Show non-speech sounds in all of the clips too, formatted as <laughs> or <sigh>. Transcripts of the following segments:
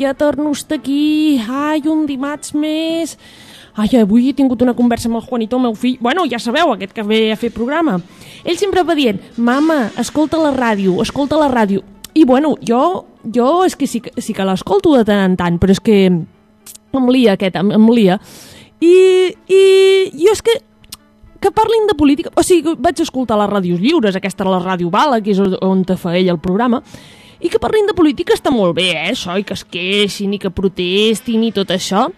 noia, torno a aquí. Ai, un dimarts més. Ai, avui he tingut una conversa amb el Juanito, el meu fill. Bueno, ja sabeu, aquest que ve a fer programa. Ell sempre va dient, mama, escolta la ràdio, escolta la ràdio. I bueno, jo, jo és que sí, sí que l'escolto de tant en tant, però és que em lia aquest, em, em lia. I, I jo és que que parlin de política... O sigui, vaig escoltar les ràdios lliures, aquesta era la ràdio Bala, que és on te fa ell el programa, i que parlin de política està molt bé, eh, això, i que es queixin, i que protestin, i tot això,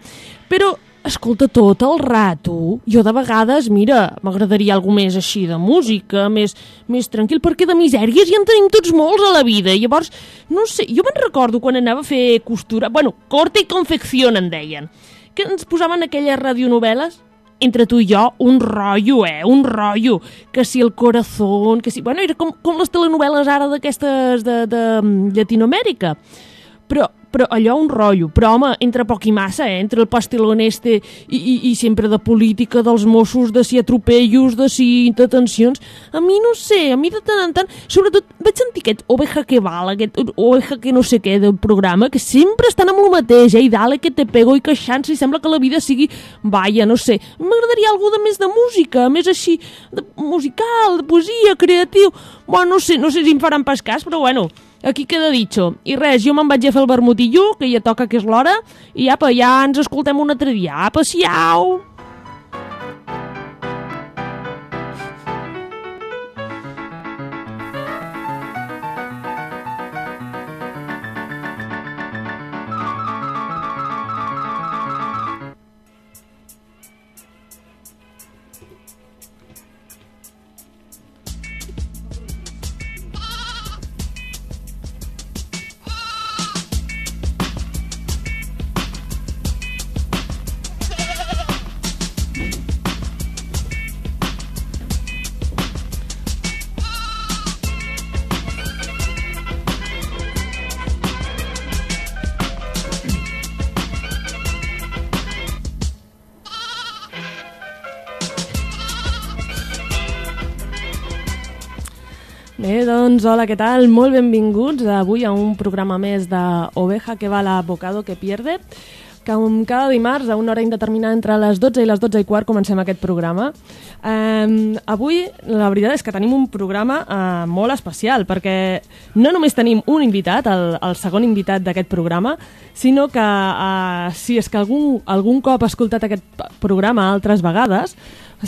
però escolta tot el rato. Jo de vegades, mira, m'agradaria alguna més així de música, més, més tranquil, perquè de misèries ja en tenim tots molts a la vida. Llavors, no sé, jo me'n recordo quan anava a fer costura, bueno, corte i confecció en deien, que ens posaven aquelles radionovel·les entre tu i jo, un rotllo, eh? Un rotllo. Que si el corazón, que si... Bueno, era com, com les telenovel·les ara d'aquestes de, de, mm, Llatinoamèrica. Però, però allò un rotllo. Però, home, entre poc i massa, eh? Entre el pastelón este i, i, i sempre de política dels Mossos, de si atropellos, de si detencions. A mi no sé, a mi de tant en tant... Sobretot vaig sentir aquest oveja que val, aquest oveja que no sé què del programa, que sempre estan amb el mateix, eh? I dale que te pego i queixant-se i sembla que la vida sigui... Vaja, no sé. M'agradaria alguna de més de música, més així, de musical, de poesia, creatiu... Bueno, no sé, no sé si em faran pas cas, però bueno, aquí queda dicho. I res, jo me'n vaig a fer el vermutillo, que ja toca que és l'hora, i apa, ja ens escoltem un altre dia. Apa, siau! Doncs, hola, què tal? Molt benvinguts avui a un programa més de Oveja que va a bocado que pierde que com cada dimarts a una hora indeterminada entre les 12 i les 12 i quart comencem aquest programa. Um, avui la veritat és que tenim un programa uh, molt especial perquè no només tenim un invitat, el, el segon invitat d'aquest programa, sinó que uh, si és que algun, algun cop ha escoltat aquest programa altres vegades,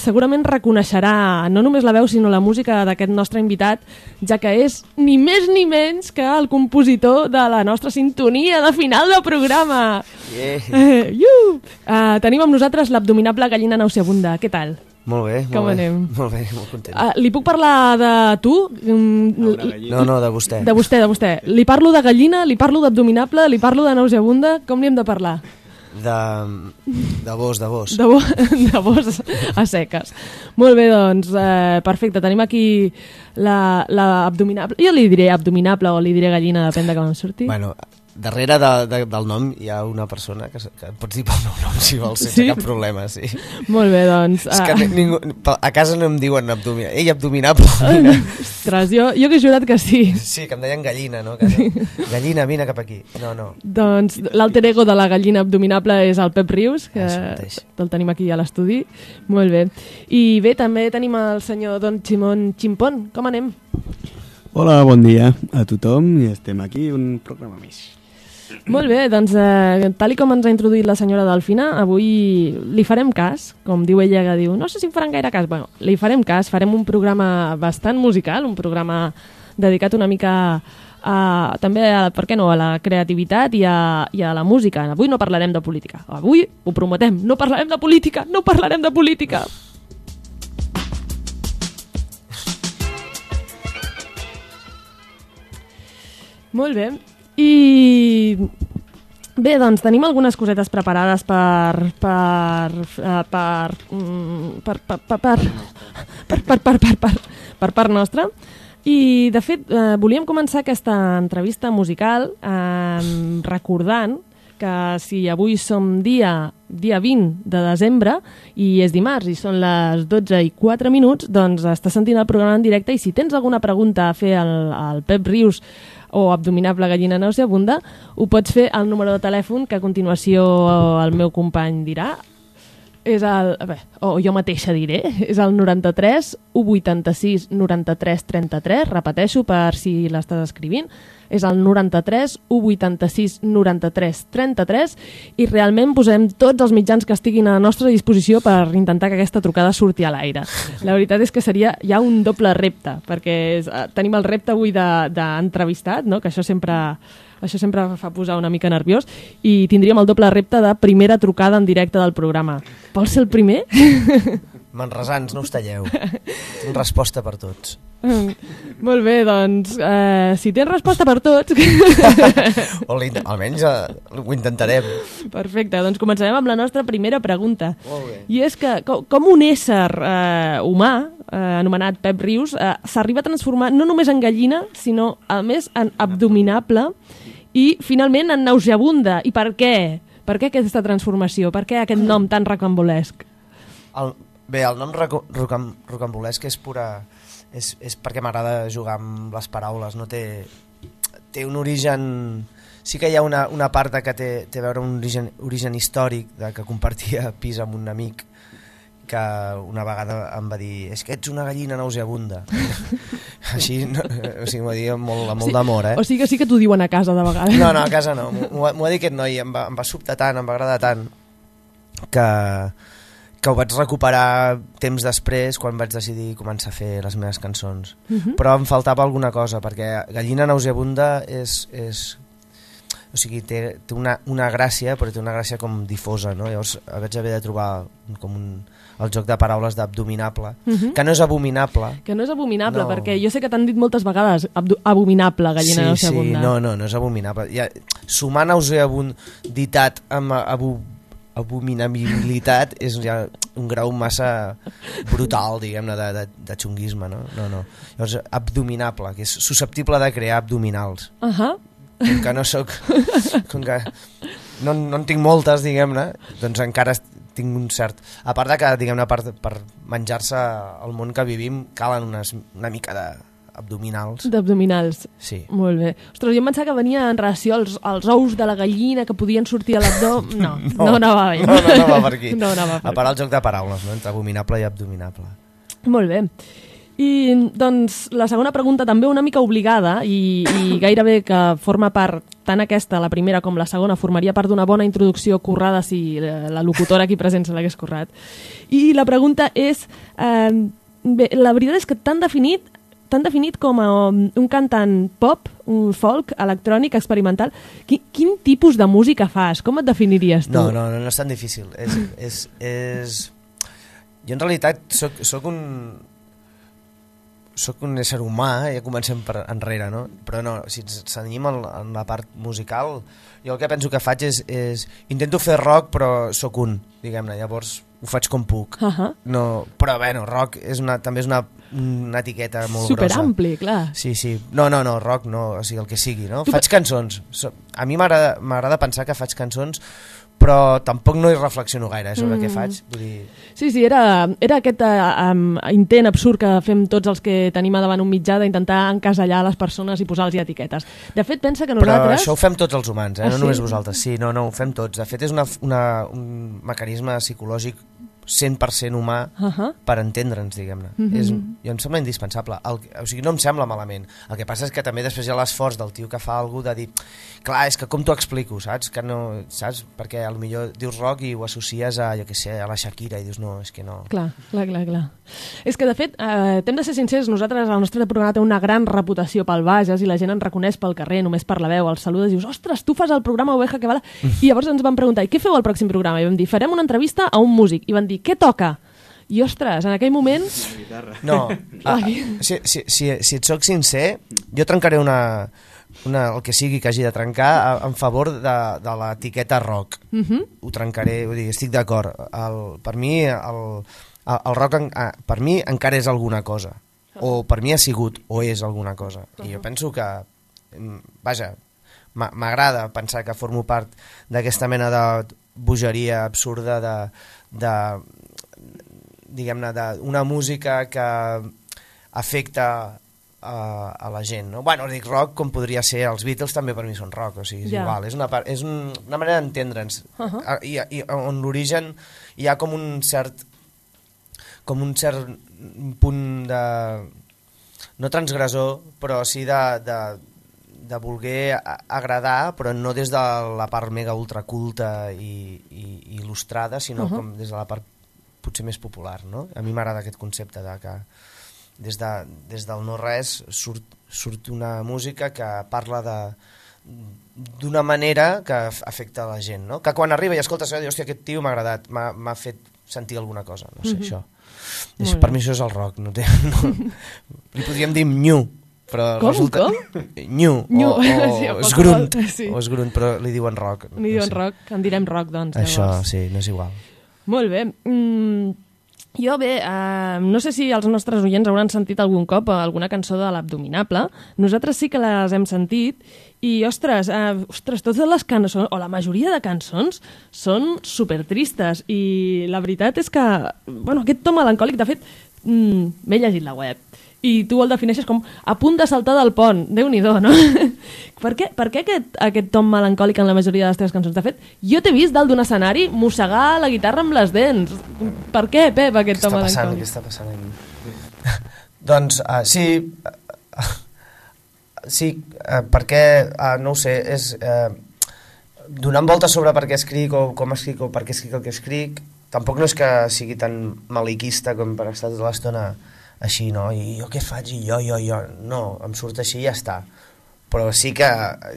segurament reconeixerà no només la veu sinó la música d'aquest nostre invitat, ja que és ni més ni menys que el compositor de la nostra sintonia de final del programa. Yeah. Eh, iu! uh, tenim amb nosaltres l'abdominable gallina nauseabunda. Què tal? Molt bé, molt Com bé. anem? Molt bé, molt content. Uh, li puc parlar de tu? Mm, no, no, de vostè. de vostè, de vostè. Li parlo de gallina, li parlo d'abdominable, li parlo de nauseabunda. Com li hem de parlar? De, de vos, de vos. De, bo, <laughs> de vos a seques. Molt bé, doncs, eh, perfecte. Tenim aquí la, la abdominable. Jo li diré abdominable o li diré gallina, depèn de com em surti. Bueno, darrere de, de, del nom hi ha una persona que, que et pots dir pel meu nom si vols, sense Sí? cap problema, sí. Molt bé, doncs. És que ni- ningú, a casa no em diuen abdominable. Ei, abdominable. Vine. Ostres, jo, jo que he jurat que sí. Sí, que em deien gallina, no? Que, gallina, vine cap aquí. No, no. Doncs l'alter ego de la gallina abdominable és el Pep Rius, que el tenim aquí a l'estudi. Molt bé. I bé, també tenim el senyor Don Ximón Ximpón. Com anem? Hola, bon dia a tothom i estem aquí un programa més. Molt bé, doncs eh, tal i com ens ha introduït la senyora Delfina, avui li farem cas, com diu ella que diu, no sé si em faran gaire cas, bueno, li farem cas, farem un programa bastant musical, un programa dedicat una mica a, també, a, per què no, a la creativitat i a, i a la música. Avui no parlarem de política, avui ho prometem, no parlarem de política, no parlarem de política. Molt bé. I bé, doncs tenim algunes cosetes preparades per per eh, mm, per per per per per per per per per per part nostra. I, de fet, eh, volíem començar aquesta entrevista musical eh, recordant que si avui som dia, dia 20 de desembre i és dimarts i són les 12 i 4 minuts, doncs estàs sentint el programa en directe i si tens alguna pregunta a fer al, al Pep Rius o abdominable gallina nauseabunda, ho pots fer al número de telèfon que a continuació el meu company dirà. És el... Veure, o jo mateixa diré. És el 93 186 93 33. Repeteixo per si l'estàs escrivint. És el 93 186 93 33 i realment posem tots els mitjans que estiguin a la nostra disposició per intentar que aquesta trucada surti a l'aire. La veritat és que seria ja un doble repte, perquè és, eh, tenim el repte avui de- d'entrevistat, no? que això sempre això sempre fa posar una mica nerviós i tindríem el doble repte de primera trucada en directe del programa. Vols ser el primer? <laughs> Manresans, no us talleu. Tinc resposta per tots. <laughs> Molt bé, doncs, eh, si tens resposta per tots... <laughs> O almenys eh, ho intentarem. Perfecte, doncs començarem amb la nostra primera pregunta. Molt bé. I és que com, com un ésser eh, humà, eh, anomenat Pep Rius, eh, s'arriba a transformar no només en gallina, sinó a més en abdominable i finalment en nauseabunda. I per què? Per què aquesta transformació? Per què aquest nom tan recambolesc? El, bé, el nom rocam, rocambolesc és pura... És, és perquè m'agrada jugar amb les paraules, no té... Té un origen... Sí que hi ha una, una part que té, té a veure un origen, origen històric, de que compartia pis amb un amic que una vegada em va dir és que ets una gallina nauseabunda. <laughs> Així, no, o sigui, m'ho va dir amb molt, amb molt d'amor, eh? O sigui que sí que t'ho diuen a casa de vegades. No, no, a casa no. M'ho va dir aquest noi, em va, em va sobtar tant, em va agradar tant, que, que ho vaig recuperar temps després quan vaig decidir començar a fer les meves cançons. Mhm. Però em faltava alguna cosa, perquè Gallina nauseabunda és... és o sigui, té, té una, una gràcia, però té una gràcia com difosa, no? Llavors vaig haver de trobar com un, el joc de paraules d'abdominable, Mhm. que no és abominable, Que no és abominable, No. perquè jo sé que t'han dit moltes vegades abominable gallina sí, nauseabunda. Sí, no, no, no és abominable. Ja, sumar nauseabunditat amb abu, abominabilitat és ja un grau massa brutal, diguem-ne, de, de, de xunguisme, no? No, no. Llavors, abdominable, que és susceptible de crear abdominals. Uh -huh. Com que no sóc... Com que no, no en tinc moltes, diguem-ne, doncs encara tinc un cert... A part de que, diguem-ne, per, per menjar-se el món que vivim, calen unes, una mica d'abdominals. D'abdominals. Sí. Molt bé. Ostres, jo em pensava que venia en relació als, als ous de la gallina que podien sortir a l'abdó. <laughs> No, no, no anava bé. No, no anava per aquí. <laughs> No anava per A parar el joc de paraules, no? entre abominable i abdominable. Molt bé. I, doncs, la segona pregunta també una mica obligada i, i gairebé que forma part, tant aquesta, la primera, com la segona, formaria part d'una bona introducció currada si la, la locutora aquí present se l'hagués currat. I la pregunta és... Eh, bé, la veritat és que t'han definit t'han definit com a um, un cantant pop, un folk, electrònic, experimental. Qui, quin tipus de música fas? Com et definiries tu? No, no, no, no és tan difícil. És, és, és... Jo en realitat soc un soc un ésser humà, ja comencem per enrere, no? Però no, si ens cenyim en, en la part musical, jo el que penso que faig és... és intento fer rock, però sóc un, diguem-ne, llavors ho faig com puc. Uh -huh. No, però bueno, rock és una, també és una, una etiqueta molt Super grossa. ampli, clar. Sí, sí. No, no, no, rock no, o sigui, el que sigui, no? Tu Faig cançons. A mi m'agrada pensar que faig cançons, però tampoc no hi reflexiono gaire sobre mm. què faig. Vull dir, Sí, sí, era, era aquest uh, um, intent absurd que fem tots els que tenim a davant un mitjà d'intentar encasellar les persones i posar-los etiquetes. De fet, pensa que però nosaltres... això ho fem tots els humans, eh? Ah, no sí? només vosaltres. Sí, no, no, ho fem tots. De fet, és una, una, un mecanisme psicològic 100% humà Uh -huh. per entendre'ns, diguem-ne. Mm Mhm. -hmm. és, jo em sembla indispensable. El, o sigui, no em sembla malament. El que passa és que també després hi ha l'esforç del tio que fa alguna de dir clar, és que com t'ho explico, saps? Que no, saps? Perquè millor dius rock i ho associes a, jo què sé, a la Shakira i dius no, és que no. Clar, clar, clar, clar. És que, de fet, eh, t'hem de ser sincers, nosaltres, el nostre programa té una gran reputació pel Bages i la gent ens reconeix pel carrer, només per la veu, els saludes i dius, ostres, tu fas el programa Oveja que bala... I llavors ens van preguntar, i què feu al pròxim programa? I vam dir, farem una entrevista a un músic. I van dir, què toca? I, ostres, en aquell moment... No, ah, si, si, si, si et soc sincer, jo trencaré una, una, el que sigui que hagi de trencar a, en favor de, de l'etiqueta rock. Uh -huh. Ho trencaré, vull dir, estic d'acord. Per mi el, el, el rock en, ah, per mi encara és alguna cosa. O per mi ha sigut o és alguna cosa. I jo penso que, mm, vaja, m'a- m'agrada pensar que formo part d'aquesta mena de bogeria absurda de, de diguem-ne, d'una música que afecta a, a la gent, no? Bueno, dic rock com podria ser, els Beatles també per mi són rock, o sigui, és Ja. igual, és una, part- és un, una manera d'entendre'ns, Uh -huh. Ah, i, i on l'origen hi ha com un cert com un cert punt de no transgressor, però sí de, de, de voler agradar, però no des de la part mega ultraculta i, i, i il·lustrada, sinó uh. -huh. com des de la part potser més popular, no? A mi m'agrada aquest concepte de que des, de, des del no-res surt, surt una música que parla de d'una manera que af- afecta la gent, no? Que quan arriba i escolta això, hòstia, aquest tio m'ha agradat, m'ha fet sentir alguna cosa, no sé, Mhm. això. Molt És, per mi això és el rock, no té... No, <laughs> li podríem dir new, però Com, resulta... New, New, <laughs> <laughs> o, o sí, esgrunt, sí. o esgrunt, però li diuen rock. Ni diuen rock, en direm rock, doncs. Això, llavors. sí, no és igual. Molt bé. Mm, jo bé, uh, no sé si els nostres oients hauran sentit algun cop alguna cançó de l'Abdominable. Nosaltres sí que les hem sentit i, ostres, uh, ostres, totes les cançons, o la majoria de cançons, són supertristes i la veritat és que, bueno, aquest to melancòlic, de fet, mm, m'he llegit la web i tu el defineixes com a punt de saltar del pont. déu nhi no? <laughs> per què, per què aquest, aquest tom melancòlic en la majoria de les teves cançons? De fet, jo t'he vist dalt d'un escenari mossegar la guitarra amb les dents. Per què, Pep, Què aquest està tom passant? Què melancòlic? està passant aquí? <laughs> doncs, uh, sí, uh, sí, uh, perquè, uh, no ho sé, és uh, donant voltes sobre per què escric o com escric o per què escric el que escric, tampoc no és que sigui tan maliquista com per estar tota l'estona així, no? I jo què faig? I jo, jo, jo... No, em surt així i ja està. Però sí que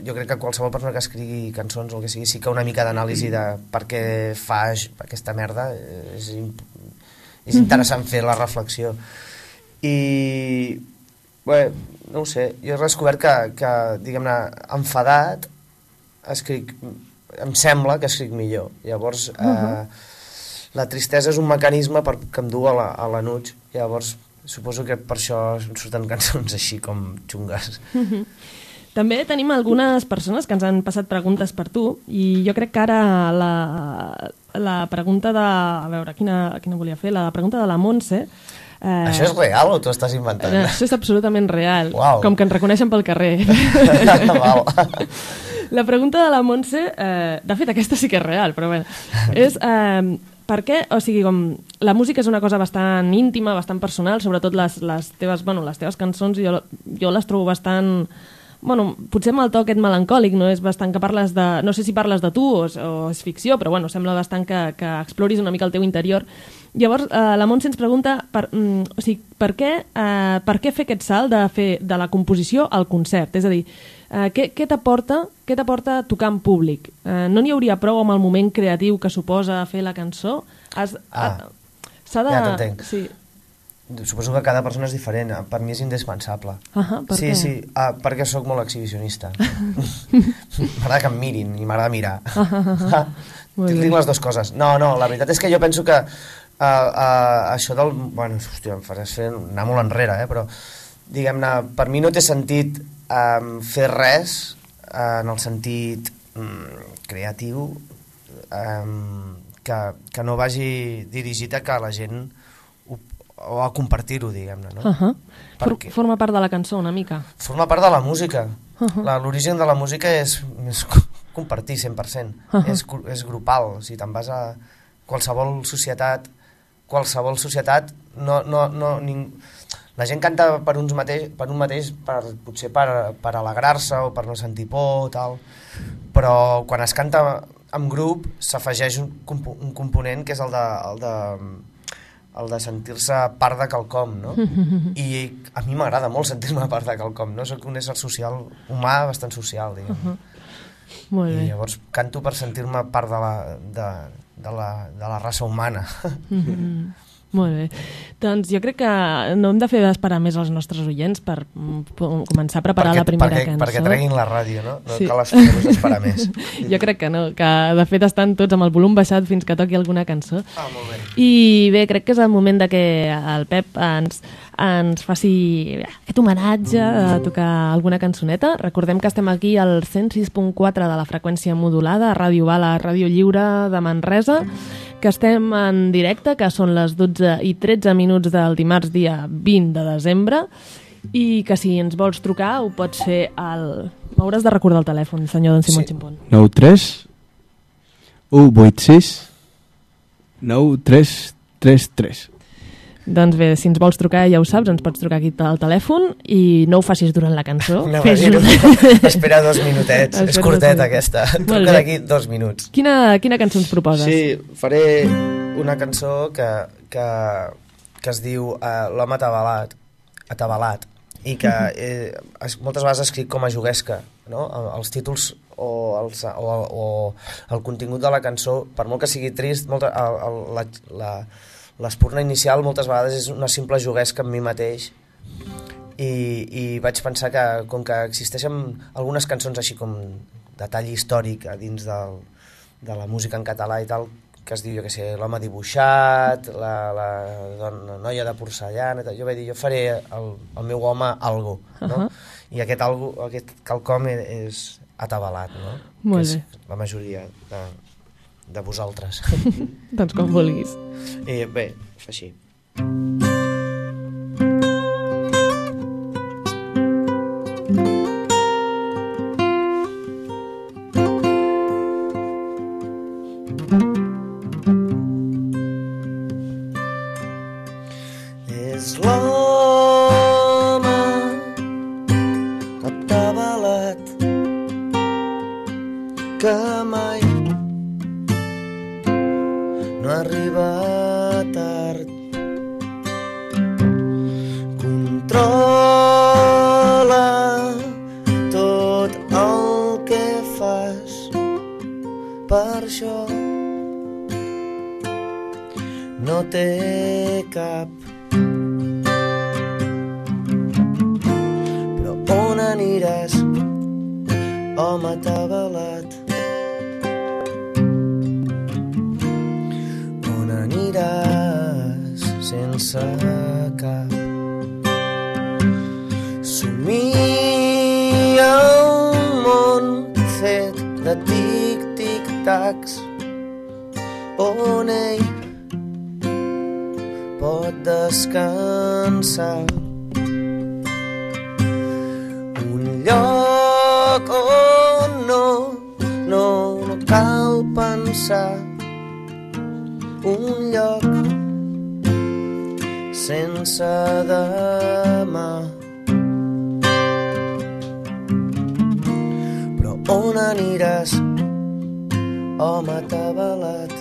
jo crec que qualsevol persona que escrigui cançons o el que sigui, sí que una mica d'anàlisi de per què fa aquesta merda eh, és, és interessant fer la reflexió. I, bé, no ho sé, jo he descobert que, que diguem-ne, enfadat, escric, em sembla que escric millor. Llavors, eh, la tristesa és un mecanisme per, que em du a la, a la nuig. Llavors, suposo que per això surten cançons així com xungues. <laughs> També tenim algunes persones que ens han passat preguntes per tu i jo crec que ara la, la pregunta de... A veure, quina, quina volia fer? La pregunta de la Montse... Eh, Això és real o t'ho estàs inventant? eh, Això és absolutament real, Uau. com que ens reconeixen pel carrer. <laughs> La pregunta de la Montse, eh, de fet aquesta sí que és real, però bé, és eh, per què, o sigui, com la música és una cosa bastant íntima, bastant personal, sobretot les, les, teves, bueno, les teves cançons, jo, jo les trobo bastant bueno, potser amb el to aquest melancòlic, no és bastant que parles de... No sé si parles de tu o, o és ficció, però bueno, sembla bastant que, que exploris una mica el teu interior. Llavors, eh, la Montse ens pregunta per, mm, o sigui, per, què, eh, per què fer aquest salt de, fer, de la composició al concert? És a dir, eh, què, què t'aporta què t'aporta tocar en públic? Eh, no n'hi hauria prou amb el moment creatiu que suposa fer la cançó? Has, Ah, ha- S'ha de... ja t'entenc. Sí. Suposo que cada persona és diferent. Per mi és indispensable. Ahà, per sí, què? sí, ah, perquè sóc molt exhibicionista. <laughs> m'agrada que em mirin i m'agrada mirar. <laughs> Molt bé. Tinc les dues coses. No, no, la veritat és que jo penso que uh, uh, això del... Bueno, hòstia, em faràs fer, anar molt enrere, eh? però diguem-ne, per mi no té sentit um, fer res uh, en el sentit um, creatiu um, que, que no vagi dirigit a que la gent ho, o a compartir-ho, diguem-ne, no? Uh -huh. For, Perquè- forma part de la cançó una mica. forma part de la música. Uh. -huh. L'origen de la música és, és co- compartir 100%. Uh. -huh. és, és grupal. O sigui, te'n vas a qualsevol societat, qualsevol societat, no, no, no, ning... la gent canta per, uns mateix, per un mateix, per, potser per, per alegrar-se o per no sentir por o tal, però quan es canta en grup s'afegeix un, compo- un component que és el de, el de, el de sentir-se part de quelcom, no? <laughs> I a mi m'agrada molt sentir-me part de quelcom, no? Soc un ésser social, humà, bastant social, diguem. Uh -huh. Molt I bé. llavors canto per sentir-me part de la, de, de, la, de la raça humana. Mhm. <laughs> Molt bé. Doncs jo crec que no hem de fer esperar més als nostres oients per mm, començar a preparar la primera perquè, cançó. Perquè treguin la ràdio, no? No Sí. cal esperar més. <laughs> Jo crec que no, que de fet estan tots amb el volum baixat fins que toqui alguna cançó. Ah, molt bé. I bé, crec que és el moment de que el Pep ens, ens faci aquest homenatge de tocar alguna cançoneta. Recordem que estem aquí al 106.4 de la freqüència modulada, a Ràdio Bala, Ràdio Lliure de Manresa, que estem en directe, que són les 12 i 13 minuts del dimarts dia 20 de desembre, I que si ens vols trucar ho pots fer al... M'hauràs de recordar el telèfon, senyor Don Simón Sí. Chimpón. 93 186 9333 Doncs bé, si ens vols trucar ja ho saps, ens pots trucar aquí al telèfon i no ho facis durant la cançó. <laughs> Anava a Fes-ho. dir-ho. <laughs> Espera dos minutets. Espera és curteta aquesta. Molt Truca d'aquí dos minuts. Quina, quina cançó ens proposes? Sí, faré una cançó que, que, que es diu uh, L'home atabalat, atabalat i que <laughs> eh, es, moltes vegades escric com a juguesca, no? El- Els títols o, els, o, o el contingut de la cançó, per molt que sigui trist, molta, el, el, la, la, l'espurna inicial moltes vegades és una simple juguesca amb mi mateix i, i vaig pensar que com que existeixen algunes cançons així com de tall històric a dins del, de la música en català i tal, que es diu, jo què sé, l'home dibuixat, la, la dona, noia de porcellana, jo vaig dir, jo faré el, el meu home algo, no? Ahà. I aquest, algo, aquest quelcom és, és atabalat, no? Molt que és bé. la majoria de, de vosaltres. Doncs com vulguis. I bé, fa així. Lloc on no, no, no cal pensar un lloc sense demà. Però on aniràs, home atabalat?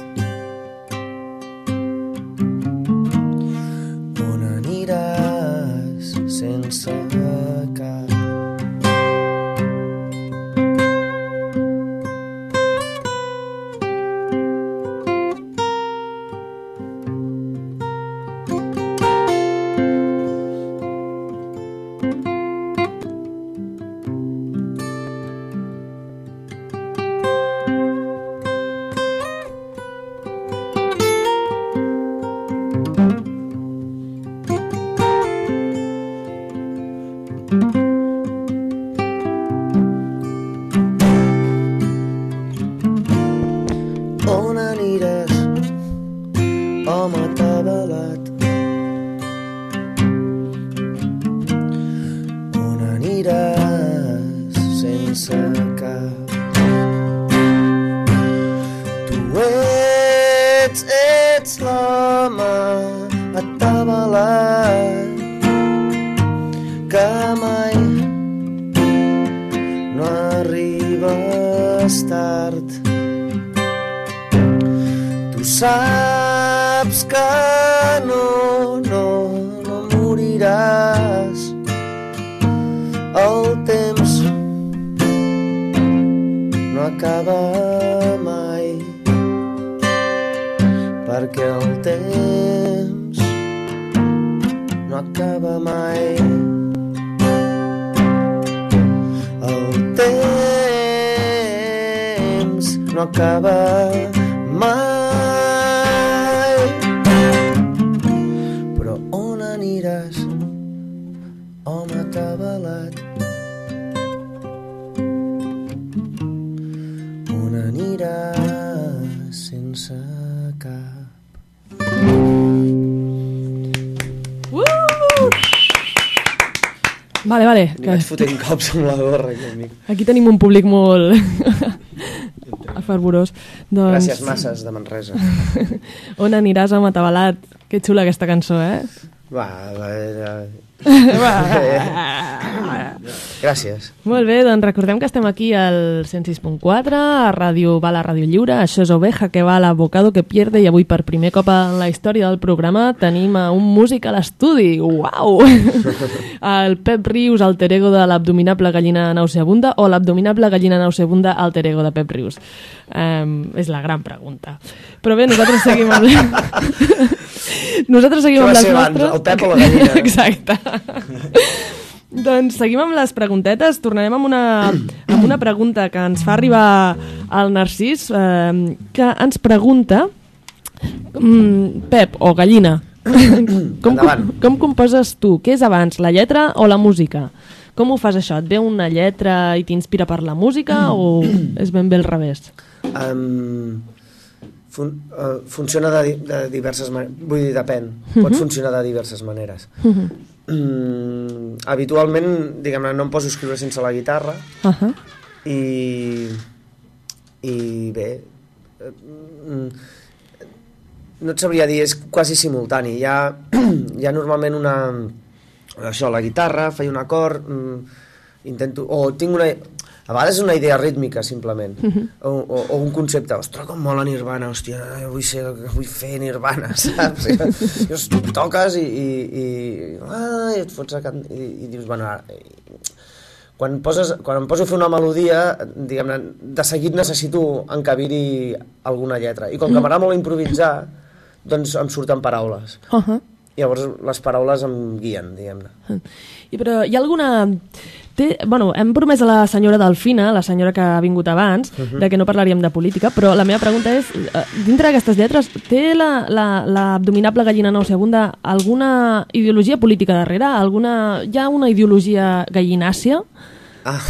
No acaba mai. El temps no acaba mai. Vale, vale. Li Que vaig fotent <laughs> cops amb la gorra. Aquí, aquí tenim un públic molt <laughs> <laughs> fervorós. Doncs, Gràcies, masses de Manresa. On aniràs a Matabalat? Que xula aquesta cançó, eh? Va, va, va. <laughs> Gràcies. Molt bé, doncs recordem que estem aquí al 106.4, a Ràdio Bala Ràdio Lliure, això és Oveja que va a l'abocado que pierde i avui per primer cop en la història del programa tenim a un músic a l'estudi, uau! <laughs> El Pep Rius, alter ego de l'abdominable gallina nauseabunda o l'abdominable gallina nauseabunda alter ego de Pep Rius? Um, és la gran pregunta. Però bé, nosaltres seguim amb... <laughs> nosaltres seguim amb les ser abans, nostres... el Pep o la gallina? <laughs> Exacte. <laughs> doncs seguim amb les preguntetes. Tornarem amb una, amb una pregunta que ens fa arribar el Narcís, eh, que ens pregunta mm, Pep o gallina, <coughs> com, Endavant. com composes tu? Què és abans, la lletra o la música? Com ho fas això? Et ve una lletra i t'inspira per la música o <coughs> és ben bé al revés? Um, fun, uh, funciona de, de diverses maneres, vull dir, depèn, pot funcionar de diverses maneres. Mm, habitualment, diguem-ne, no em poso a escriure sense la guitarra Uh -huh. i, i bé, eh, mm, no et sabria dir, és quasi simultani. Hi ha, <clears throat> hi ha normalment una... Això, la guitarra, faig un acord, mm, intento... O tinc una... A vegades és una idea rítmica, simplement. o, o, o un concepte, ostres, com mola Nirvana, hòstia, vull, ser, vull fer Nirvana, <laughs> saps? I, llavors toques i, i, i, ah, i et fots a can... I, i dius, bueno, ara, quan, poses, quan em poso a fer una melodia, diguem-ne, de seguit necessito encabir-hi alguna lletra. I com que m'agrada molt improvisar, doncs em surten paraules. Uh -huh. Llavors les paraules em guien, diguem-ne. I però hi ha alguna... Té, bueno, hem promès a la senyora Delfina, la senyora que ha vingut abans, uh -huh. de que no parlaríem de política, però la meva pregunta és, eh, dintre d'aquestes lletres, té l'abdominable la, la, gallina nauseabunda alguna ideologia política darrere? Alguna, hi ha una ideologia gallinàcia? Ah,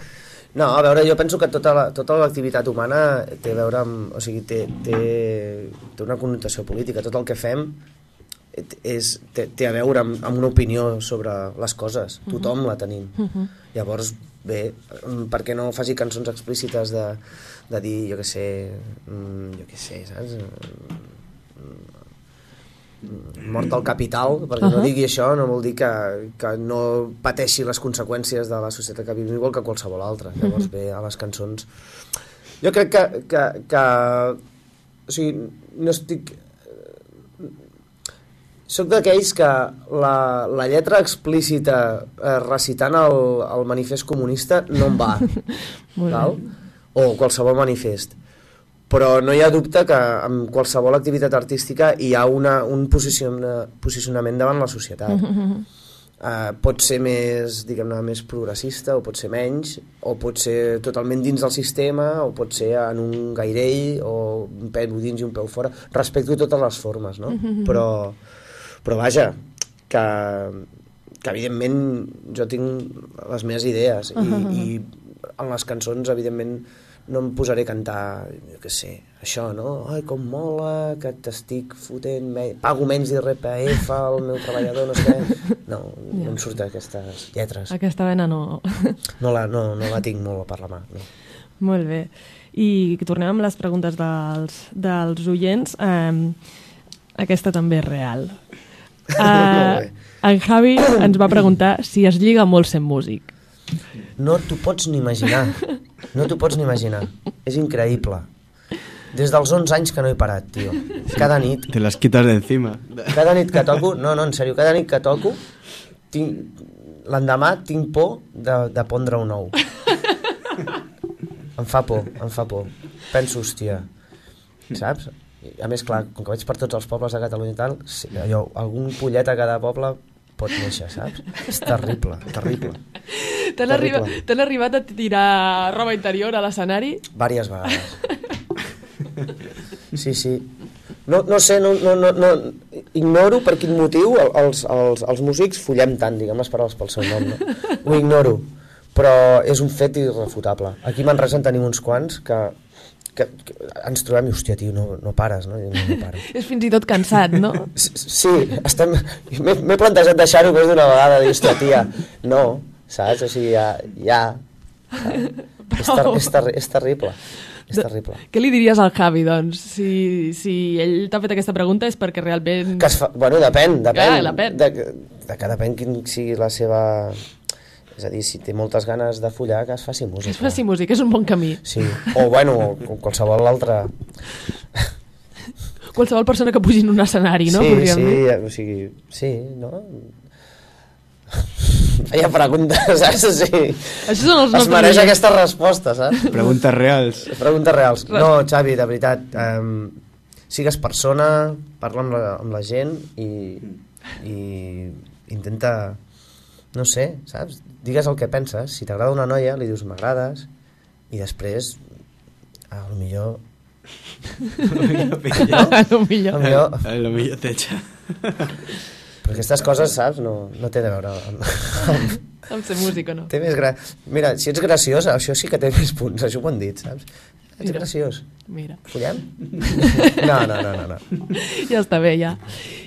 <laughs> no, a veure, jo penso que tota la- tota l'activitat humana té a veure amb... O sigui, té, té, té una connotació política. Tot el que fem és, té, té a veure amb, amb una opinió sobre les coses. Tothom la tenim. Llavors, bé, mm, per què no faci cançons explícites de, de dir, jo què sé, mm, jo què sé, saps? Mm, mort al capital, perquè uh -huh. no digui això no vol dir que, que no pateixi les conseqüències de la societat que vivim igual que qualsevol altra. Llavors, uh -huh. bé, a les cançons... Jo crec que, que, que o sigui, no estic... Soc d'aquells que la, la lletra explícita eh, recitant el, el manifest comunista no em va, <laughs> val? o qualsevol manifest. Però no hi ha dubte que en qualsevol activitat artística hi ha una, un posiciona, posicionament davant la societat. Uh, <laughs> pot ser més, diguem-ne, més progressista o pot ser menys, o pot ser totalment dins del sistema, o pot ser en un gairell, o un peu dins i un peu fora. Respecto totes les formes, no? <laughs> Però, però vaja, que, que evidentment jo tinc les meves idees i, <laughs> i en les cançons evidentment no em posaré a cantar jo què sé, això, no? Ai, com mola, que t'estic fotent me... pago menys d'IRPF al meu treballador, no sé no, no em surten aquestes lletres Aquesta vena no... no la, no, no la tinc molt per la mà no. Molt bé. I tornem amb les preguntes dels, dels oients. Um, aquesta també és real. Uh, <laughs> en Javi ens va preguntar si es lliga molt sent músic. no t'ho pots ni imaginar no t'ho pots ni imaginar és increïble des dels 11 anys que no he parat, tio cada nit Te las quitas de encima. cada nit que toco, no, no, en sèrio, cada nit que toco, tinc, l'endemà tinc por de, de pondre un ou. <laughs> em fa por, em fa por. Penso, hòstia, saps? A més, clar, com que vaig per tots els pobles de Catalunya i tal, sí, allò, algun pollet a cada poble pot néixer, saps? És terrible, terrible. T'han arriba, arribat a tirar roba interior a l'escenari? Vàries vegades. Sí, sí. No, no sé, no, no, no, no, ignoro per quin motiu el- els, els, els músics follem tant, diguem les paraules pel seu nom, no? Ho ignoro, però és un fet irrefutable. Aquí a Manresa en tenim uns quants que, que, que ens trobem i, hòstia, tio, no, no pares, no? No, no paro. <laughs> És fins i tot cansat, no? Sí, estem... m'he plantejat deixar-ho més d'una vegada, dir, hòstia, tia, no, saps? O sigui, ja... ja <laughs> és, ter és, ter és terrible, és terrible. Què li diries al Javi, doncs? Si, si ell t'ha fet aquesta pregunta és perquè realment... Que es fa... Bueno, depèn, depèn. Clar, depèn. De, de que depèn quin sigui la seva... És a dir, si té moltes ganes de follar, que es faci Que música. es faci música, és un bon camí. Sí, o bueno, o qualsevol altra... Qualsevol persona que pugi en un escenari, no? sí, Podríem sí, dir. o sigui, sí, no? Feia preguntes, saps? Sí. Això són els Es mereix aquesta resposta, saps? Preguntes reals. Preguntes reals. No, Xavi, de veritat, um, sigues persona, parla amb la, amb la gent i, i intenta, no sé, saps? Digues el que penses. Si t'agrada una noia, li dius m'agrades i després, a lo millor... <laughs> El millor. A lo millor A lo millor t'echa. però aquestes coses, saps? No, no té a veure amb, amb, <laughs> Amb ser músic o no. Té més gra... Mira, si ets graciós, això sí que té més punts, això m'ho han dit, saps? Ets Mira. graciós. Mira, Follem? <laughs> No, no, no, no, no. ja està bé, ja.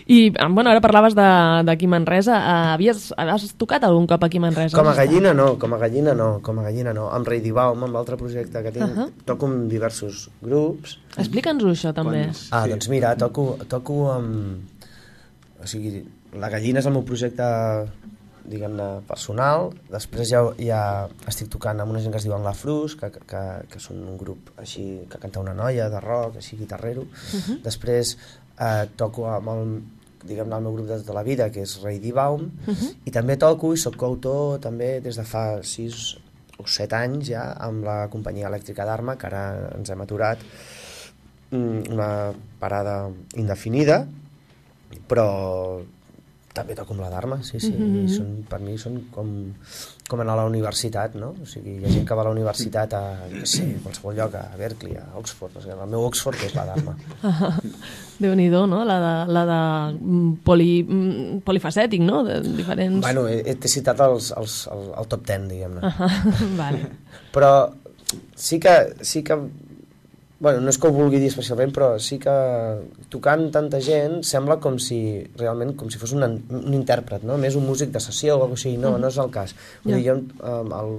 I, ah, bueno, ara parlaves de- d'aquí a Manresa. Uh, havies, has tocat algun cop aquí a Manresa? Com a gallina no, com a gallina no, com a gallina no. Amb Reidi Baum, amb l'altre projecte que tinc, Ahà. toco amb diversos grups. Explica'ns-ho, això, també. Quants? Ah, Sí. doncs mira, toco, toco amb... O sigui, la gallina és el meu projecte diguem-ne, personal. Després ja, ja estic tocant amb una gent que es diuen La Frus, que, que, que són un grup així que canta una noia de rock, així guitarrero. Mhm. Després eh, toco amb el, diguem-ne, el meu grup de tota la vida, que és Reidi Baum, Mhm. i també toco i sóc coautor també des de fa 6 o 7 anys ja amb la companyia elèctrica d'Arma, que ara ens hem aturat mm, una parada indefinida, però també toco amb la d'Arma, sí, sí, Mhm. i són, per mi són com, com anar a la universitat, no? O sigui, hi ha gent que va a la universitat a, què sé, a qualsevol lloc, a Berkeley, a Oxford, o sigui, el meu Oxford és la d'Arma. Ah, <laughs> Déu-n'hi-do, no? La de, la de mm, poli, mm, polifacètic, no? De diferents... Bueno, he, he- citat els, els, el, el top 10, diguem-ne. Ah, <laughs> vale. però sí que, sí que bueno, no és que ho vulgui dir especialment, però sí que tocant tanta gent sembla com si realment com si fos un, un intèrpret, no? més un músic de sessió o alguna cosa així, no, no és el cas. Vull dir, jo um, el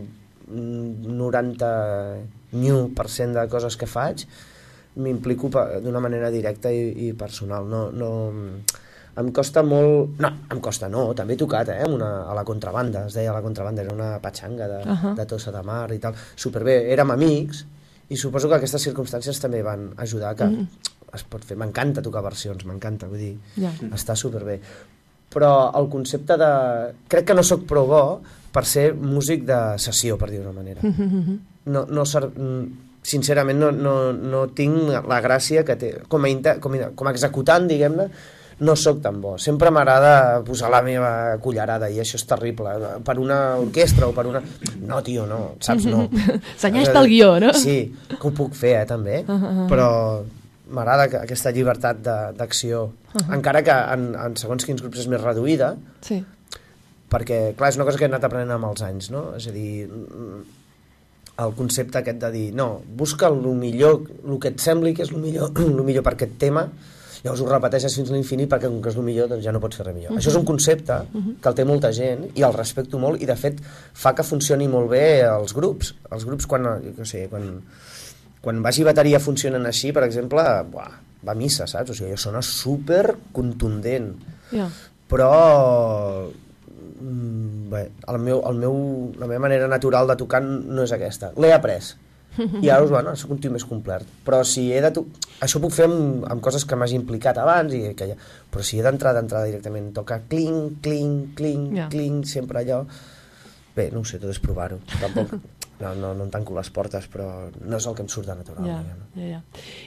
90% de coses que faig m'implico d'una manera directa i, i personal. No, no, em costa molt... No, em costa no, també he tocat eh, una, a la contrabanda, es deia la contrabanda, era una patxanga de, Ahà. de Tossa de Mar i tal. Superbé, érem amics i suposo que aquestes circumstàncies també van ajudar que es pot fer. M'encanta tocar versions, m'encanta, vull dir, Ja. està superbé. Però el concepte de... Crec que no sóc prou bo per ser músic de sessió, per dir-ho d'una manera. No, no ser, mm, sincerament no, no, no tinc la gràcia que té com a, inter, com a, com a executant diguem-ne no sóc tan bo, sempre m'agrada posar la meva cullerada i això és terrible per una orquestra o per una no tio, no, saps, no <laughs> Senyeix-te el guió, no? sí, que ho puc fer eh, també, però m'agrada que- aquesta llibertat d'acció encara que en, en segons quins grups és més reduïda Sí. perquè, clar, és una cosa que he anat aprenent amb els anys, no? És a dir, el concepte aquest de dir, no, busca el millor, el que et sembli que és el millor, <clears throat> el millor per aquest tema, llavors ho repeteixes fins a l'infinit perquè com que és el millor doncs ja no pots fer res millor. Això és un concepte que el té molta gent i el respecto molt i de fet fa que funcioni molt bé els grups. Els grups quan, què sé, quan, quan baix i bateria funcionen així, per exemple, buah, va a missa, saps? O sigui, allò sona super contundent Ja. però mm, bé, el meu, el meu, la meva manera natural de tocar no és aquesta. L'he après. I ara, bueno, soc un tio més complet. Però si he de... To... Això ho puc fer amb, amb coses que m'hagi implicat abans, i que ja... però si he d'entrar d'entrada directament, tocar cling, cling, cling, yeah. cling, sempre allò... Bé, no ho sé, tot és provar-ho. Tampoc... No, no, no em tanco les portes, però no és el que em surt de natural. Ja, ja, ja.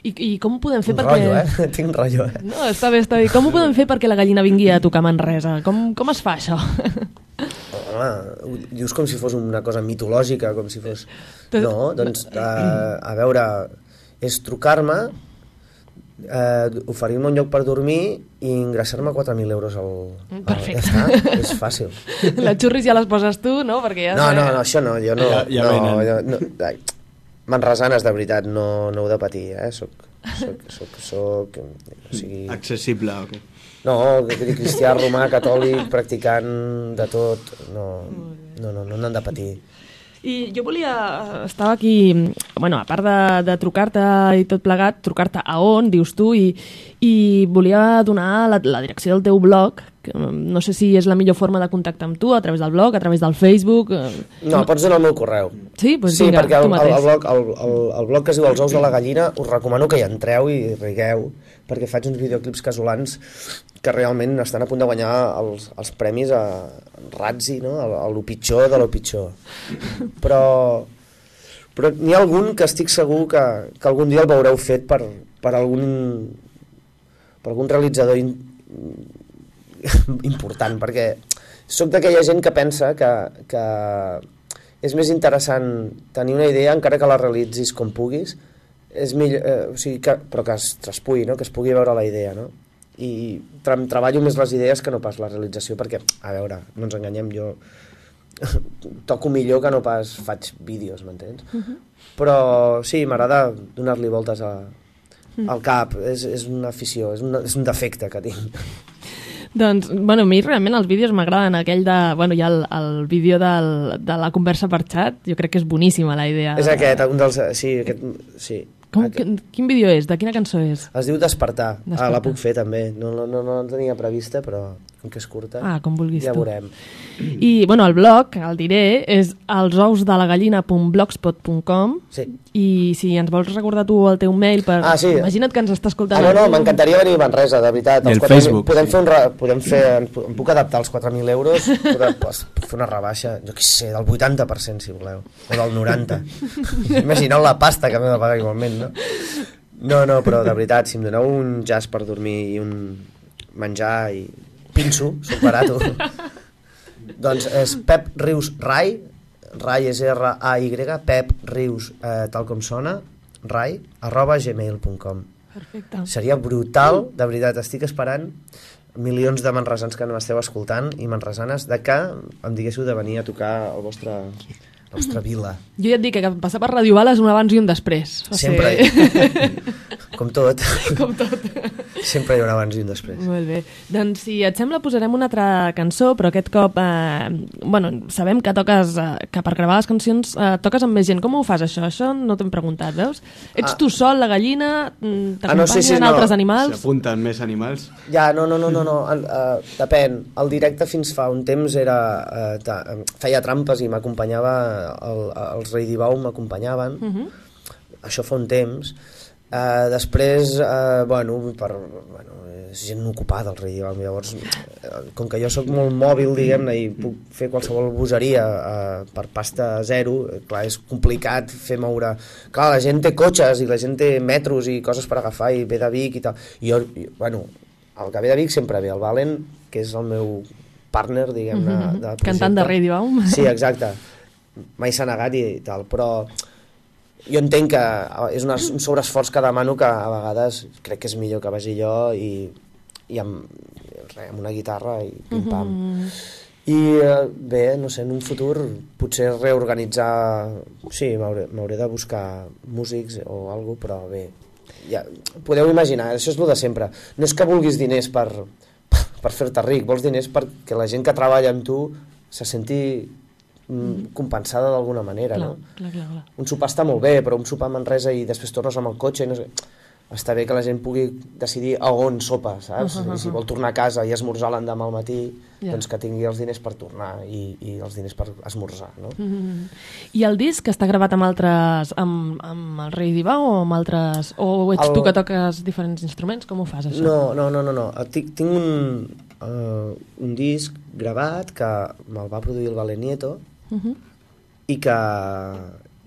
I, I com ho podem fer Un perquè... rotllo, eh? <laughs> Tinc un rotllo, eh? No, està bé, està bé. Com ho podem fer perquè la gallina vingui a tocar Manresa? Com, com es fa això? Home, ho dius com si fos una cosa mitològica, com si fos... No, doncs, uh, a veure, és trucar-me, eh, oferir-me un lloc per dormir i ingressar-me 4.000 euros al... al Perfecte. Ja està, és fàcil. <laughs> Les xurris ja les poses tu, no? Perquè ja No, sé- no, no, això no, jo no... Ja- ja no, venen. jo, no ai, Manresanes, de veritat, no, no heu de patir, eh? Soc, soc, soc, soc, o sigui... Accessible, ok. No, cristià, romà, catòlic, practicant de tot, no, no, no, no n'han de patir. I jo volia... Estava aquí... Bueno, a part de, de trucar-te i tot plegat, trucar-te a on, dius tu, i, i volia donar la, la direcció del teu blog, que mm, no sé si és la millor forma de contactar amb tu, a través del blog, a través del Facebook... eh, No, pots donar el meu correu. Sí? Pues sí, vinga, perquè el, el, el, blog, el, el, el blog que es diu Els ous de la gallina us recomano que hi entreu i rigueu perquè faig uns videoclips casolans que realment estan a punt de guanyar els, els premis a Razzi, no? a, a lo pitjor de lo pitjor. Però, però n'hi ha algun que estic segur que, que algun dia el veureu fet per, per algun per algun realitzador in, important, perquè sóc d'aquella gent que pensa que, que és més interessant tenir una idea encara que la realitzis com puguis, és millor, eh, o sigui que, però que es traspui, no? que es pugui veure la idea, no? I tra treballo més les idees que no pas la realització, perquè, a veure, no ens enganyem, jo <laughs> toco millor que no pas faig vídeos, m'entens? Uh -huh. Però sí, m'agrada donar-li voltes a, al cap, és, és una afició, és, una, és un defecte que tinc. <laughs> Doncs, bueno, a mi realment els vídeos m'agraden. Aquell de... Bueno, hi ha el, el vídeo del, de la conversa per xat, jo crec que és boníssima la idea. És aquest, un dels... Sí, aquest, sí. Com, quin, quin vídeo és? De quina cançó és? Es diu Despertar. Despertar. Ah, la puc fer també. No, no, no, no la tenia prevista, però com que és curta, Ah, com vulguis ja tu. veurem. I, bueno, el blog, el diré, és elsousdelagallina.blogspot.com Sí. i si ens vols recordar tu el teu mail per... Ah, sí. Imagina't que ens està escoltant... Ah, no, no, m'encantaria venir a Manresa, de veritat. I Els el 4.000 Facebook, Podem sí. fer un... Re, podem fer, em pu- em puc adaptar als 4.000 euros, podem pues, fer una rebaixa, jo què sé, del 80%, si voleu, o del 90%. Imagineu la pasta que m'he de pagar igualment, no? No, no, però de veritat, si em doneu un jazz per dormir i un menjar i pinso, soc barato. <laughs> doncs és Pep Rius Rai, Rai és R-A-Y, Pep Rius, eh, tal com sona, rai, arroba gmail.com. Perfecte. Seria brutal, de veritat, estic esperant milions de manresans que m'esteu escoltant i manresanes de que em diguéssiu de venir a tocar al vostre, la vostra vila. Jo ja et dic que passar per Radio Bala és un abans i un després. Va Sempre. Ser... <laughs> Com tot. Com tot. Sempre hi haurà abans i un després. Molt bé. Doncs si et sembla posarem una altra cançó, però aquest cop eh, bueno, sabem que toques eh, que per gravar les cançons eh, toques amb més gent. Com ho fas això? Això no t'hem preguntat, veus? Ets Ah. tu sol, la gallina, mm, Ah, no, sí, sí, t'acompanyen no. altres animals? S'apunten més animals? Ja, no, no, no, no, no. Uh, depèn. El directe fins fa un temps era... Uh, feia trampes i m'acompanyava... El, els Rei Dibau m'acompanyaven. Uh -huh. Això fa un temps. Uh, després, uh, bueno, per, bueno, és gent ocupada el Rei. Llavors, uh, com que jo sóc molt mòbil, diguem-ne, i puc fer qualsevol bogeria uh, per pasta zero, eh, clar, és complicat fer moure... Clar, la gent té cotxes i la gent té metros i coses per agafar i ve de Vic i tal. I jo, i, bueno, el que ve de Vic sempre ve, el Valen, que és el meu partner, diguem-ne, Mhm. de projecte. Cantant de Rei Dibaum. Sí, exacte. Mai s'ha negat i, i tal, però jo entenc que és una, un sobreesforç que demano que a vegades crec que és millor que vagi jo i, i amb, re, amb una guitarra i pim-pam. Mhm. I eh, bé, no sé, en un futur potser reorganitzar... Sí, m'hauré m'hauré de buscar músics o alguna però bé, ja, podeu imaginar, això és el de sempre. No és que vulguis diners per, per fer-te ric, vols diners perquè la gent que treballa amb tu se senti mm, compensada d'alguna manera, Clar, no? clar, clar, clar. Un sopar està molt bé, però un sopar a Manresa i després tornes amb el cotxe i no sé... Està bé que la gent pugui decidir a on sopa, saps? Uh -huh, I si vol tornar a casa i esmorzar l'endemà al matí, Ja. doncs que tingui els diners per tornar i, i els diners per esmorzar, no? Mm. I el disc està gravat amb altres... amb, amb el Rei Diva o amb altres... o ets El- tu que toques diferents instruments? Com ho fas, això? No, no, no, no, no. Tinc, tinc un, uh, un disc gravat que me'l va produir el Vale Nieto Uh -huh. i que,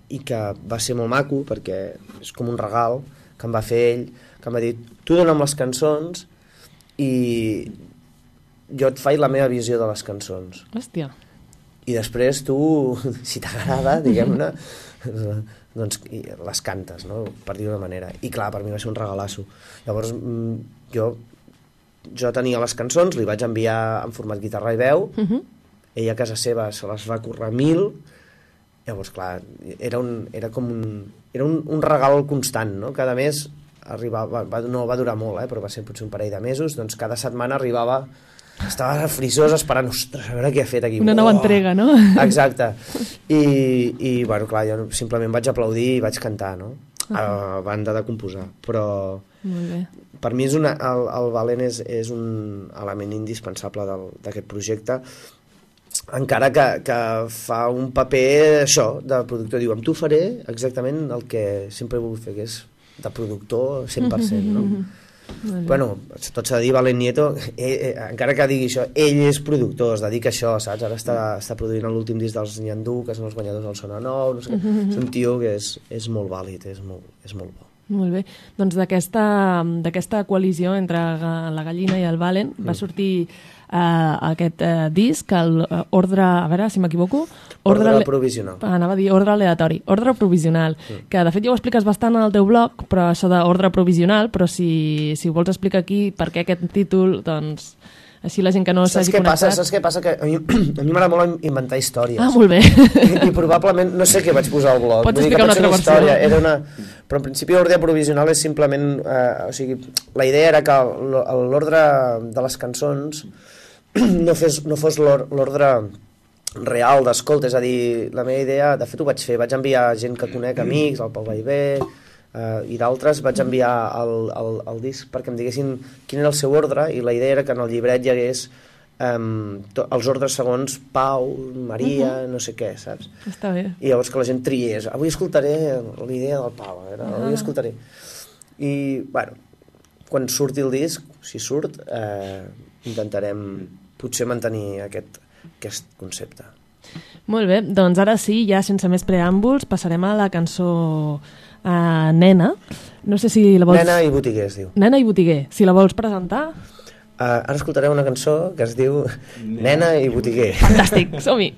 i que va ser molt maco perquè és com un regal que em va fer ell, que em va dir tu dona'm les cançons i jo et faig la meva visió de les cançons Hòstia. i després tu, <laughs> si t'agrada, diguem-ne, <laughs> doncs les cantes, no? per dir-ho d'una manera. I clar, per mi va ser un regalasso. Llavors, mm, jo, jo tenia les cançons, li vaig enviar en format guitarra i veu, Uh -huh. Ella a casa seva se les va currar mil Llavors, clar, era, un, era com un, era un, un regal constant, no? Cada mes arribava, va, no va durar molt, eh, però va ser potser un parell de mesos, doncs cada setmana arribava estava frisós esperant, ostres, a veure què ha fet aquí. Una nova entrega, no? Exacte. I, i bueno, clar, jo simplement vaig aplaudir i vaig cantar, no? A banda de composar. Però Molt bé. per mi és una, el, el Valent és, és un element indispensable d'aquest projecte encara que, que fa un paper això, de productor diu, amb tu faré exactament el que sempre he volgut fer que és de productor 100% no? Bueno, tot s'ha de dir Valent Nieto eh, eh, encara que digui això, ell és productor es dedica a això, saps? Ara està, està produint l'últim disc dels Nyandú, que són els guanyadors del Sona Nou no sé què. és un tio que és, és molt vàlid és molt, és molt bo Molt bé. Doncs d'aquesta coalició entre la gallina i el Valen va sortir eh, aquest eh, disc, el eh, ordre, a veure si m'equivoco, Ordre ale- provisional. Ah, Anava a dir ordre aleatori, ordre provisional, que de fet ja ho expliques bastant en el teu blog, però això d'ordre provisional, però si, si ho vols explicar aquí per què aquest títol, doncs així la gent que no s'hagi què passa? connectat... Saps què passa? Que a mi <clears throat> a mi m'agrada molt inventar històries Ah, molt bé. I, i probablement, no sé què vaig posar al blog Pots explicar una altra història, versió. era una... però en principi l'ordre provisional és simplement eh, o sigui, la idea era que l'ordre de les cançons <clears throat> no, fes, no fos l'or- l'ordre real d'escolta, és a dir, la meva idea, de fet ho vaig fer, vaig enviar gent que conec, amics, el Pau Baivé eh, i d'altres, vaig enviar el, el, el disc perquè em diguessin quin era el seu ordre i la idea era que en el llibret hi hagués um, to, els ordres segons Pau, Maria, no sé què, saps? Està bé. I llavors que la gent triés, avui escoltaré l'idea del Pau, era, avui escoltaré. I, bueno, quan surti el disc, si surt, eh, intentarem potser mantenir aquest, aquest concepte. Molt bé, doncs ara sí, ja sense més preàmbuls, passarem a la cançó eh, Nena. No sé si la vols... Nena i botiguer es diu. Nena i botiguer. Si la vols presentar, Uh, ara escoltareu una cançó que es diu Nena i botiguer. fantàstic, som-hi.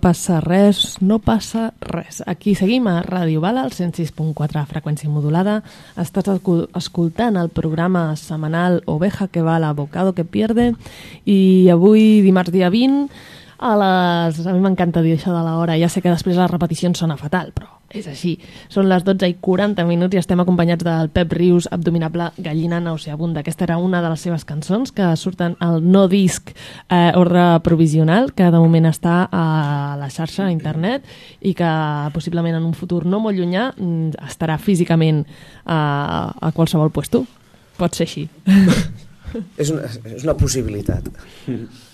Passa res, no passa res. Aquí seguim a Ràdio Bala, al 106.4 freqüència modulada. Estàs escol- escoltant el programa setmanal Oveja que va la bocado que pierde i avui, dimarts dia 20, a les... A mi m'encanta dir això de l'hora. Ja sé que després les repeticions sona fatal, però és així. Són les 12 i 40 minuts i estem acompanyats del Pep Rius, abdominable gallina nauseabunda. Aquesta era una de les seves cançons que surten al no disc eh, ordre provisional, que de moment està a la xarxa, a internet, i que possiblement en un futur no molt llunyà mm, estarà físicament a, a qualsevol puesto. Pot ser així. <laughs> És una, és una possibilitat. <laughs>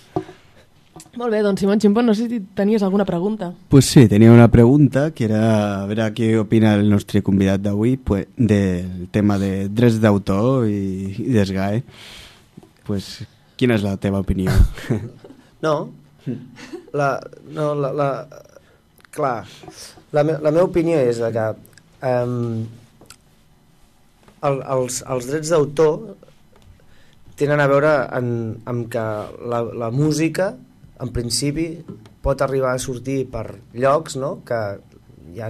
Molt bé, doncs Simón Chimpón, no sé si tenies alguna pregunta. Pues sí, tenía una pregunta que era a ver qué opina el nostre convidat d'avui pues, del tema de drets d'autor i, i d'esgae. Pues, quina és la teva opinió? <laughs> No, la, no, la, la, clar, la, me, la meva opinió és de que um, el, els, els drets d'autor tenen a veure en, amb que la, la música, en principi, pot arribar a sortir per llocs no? que, hi ha,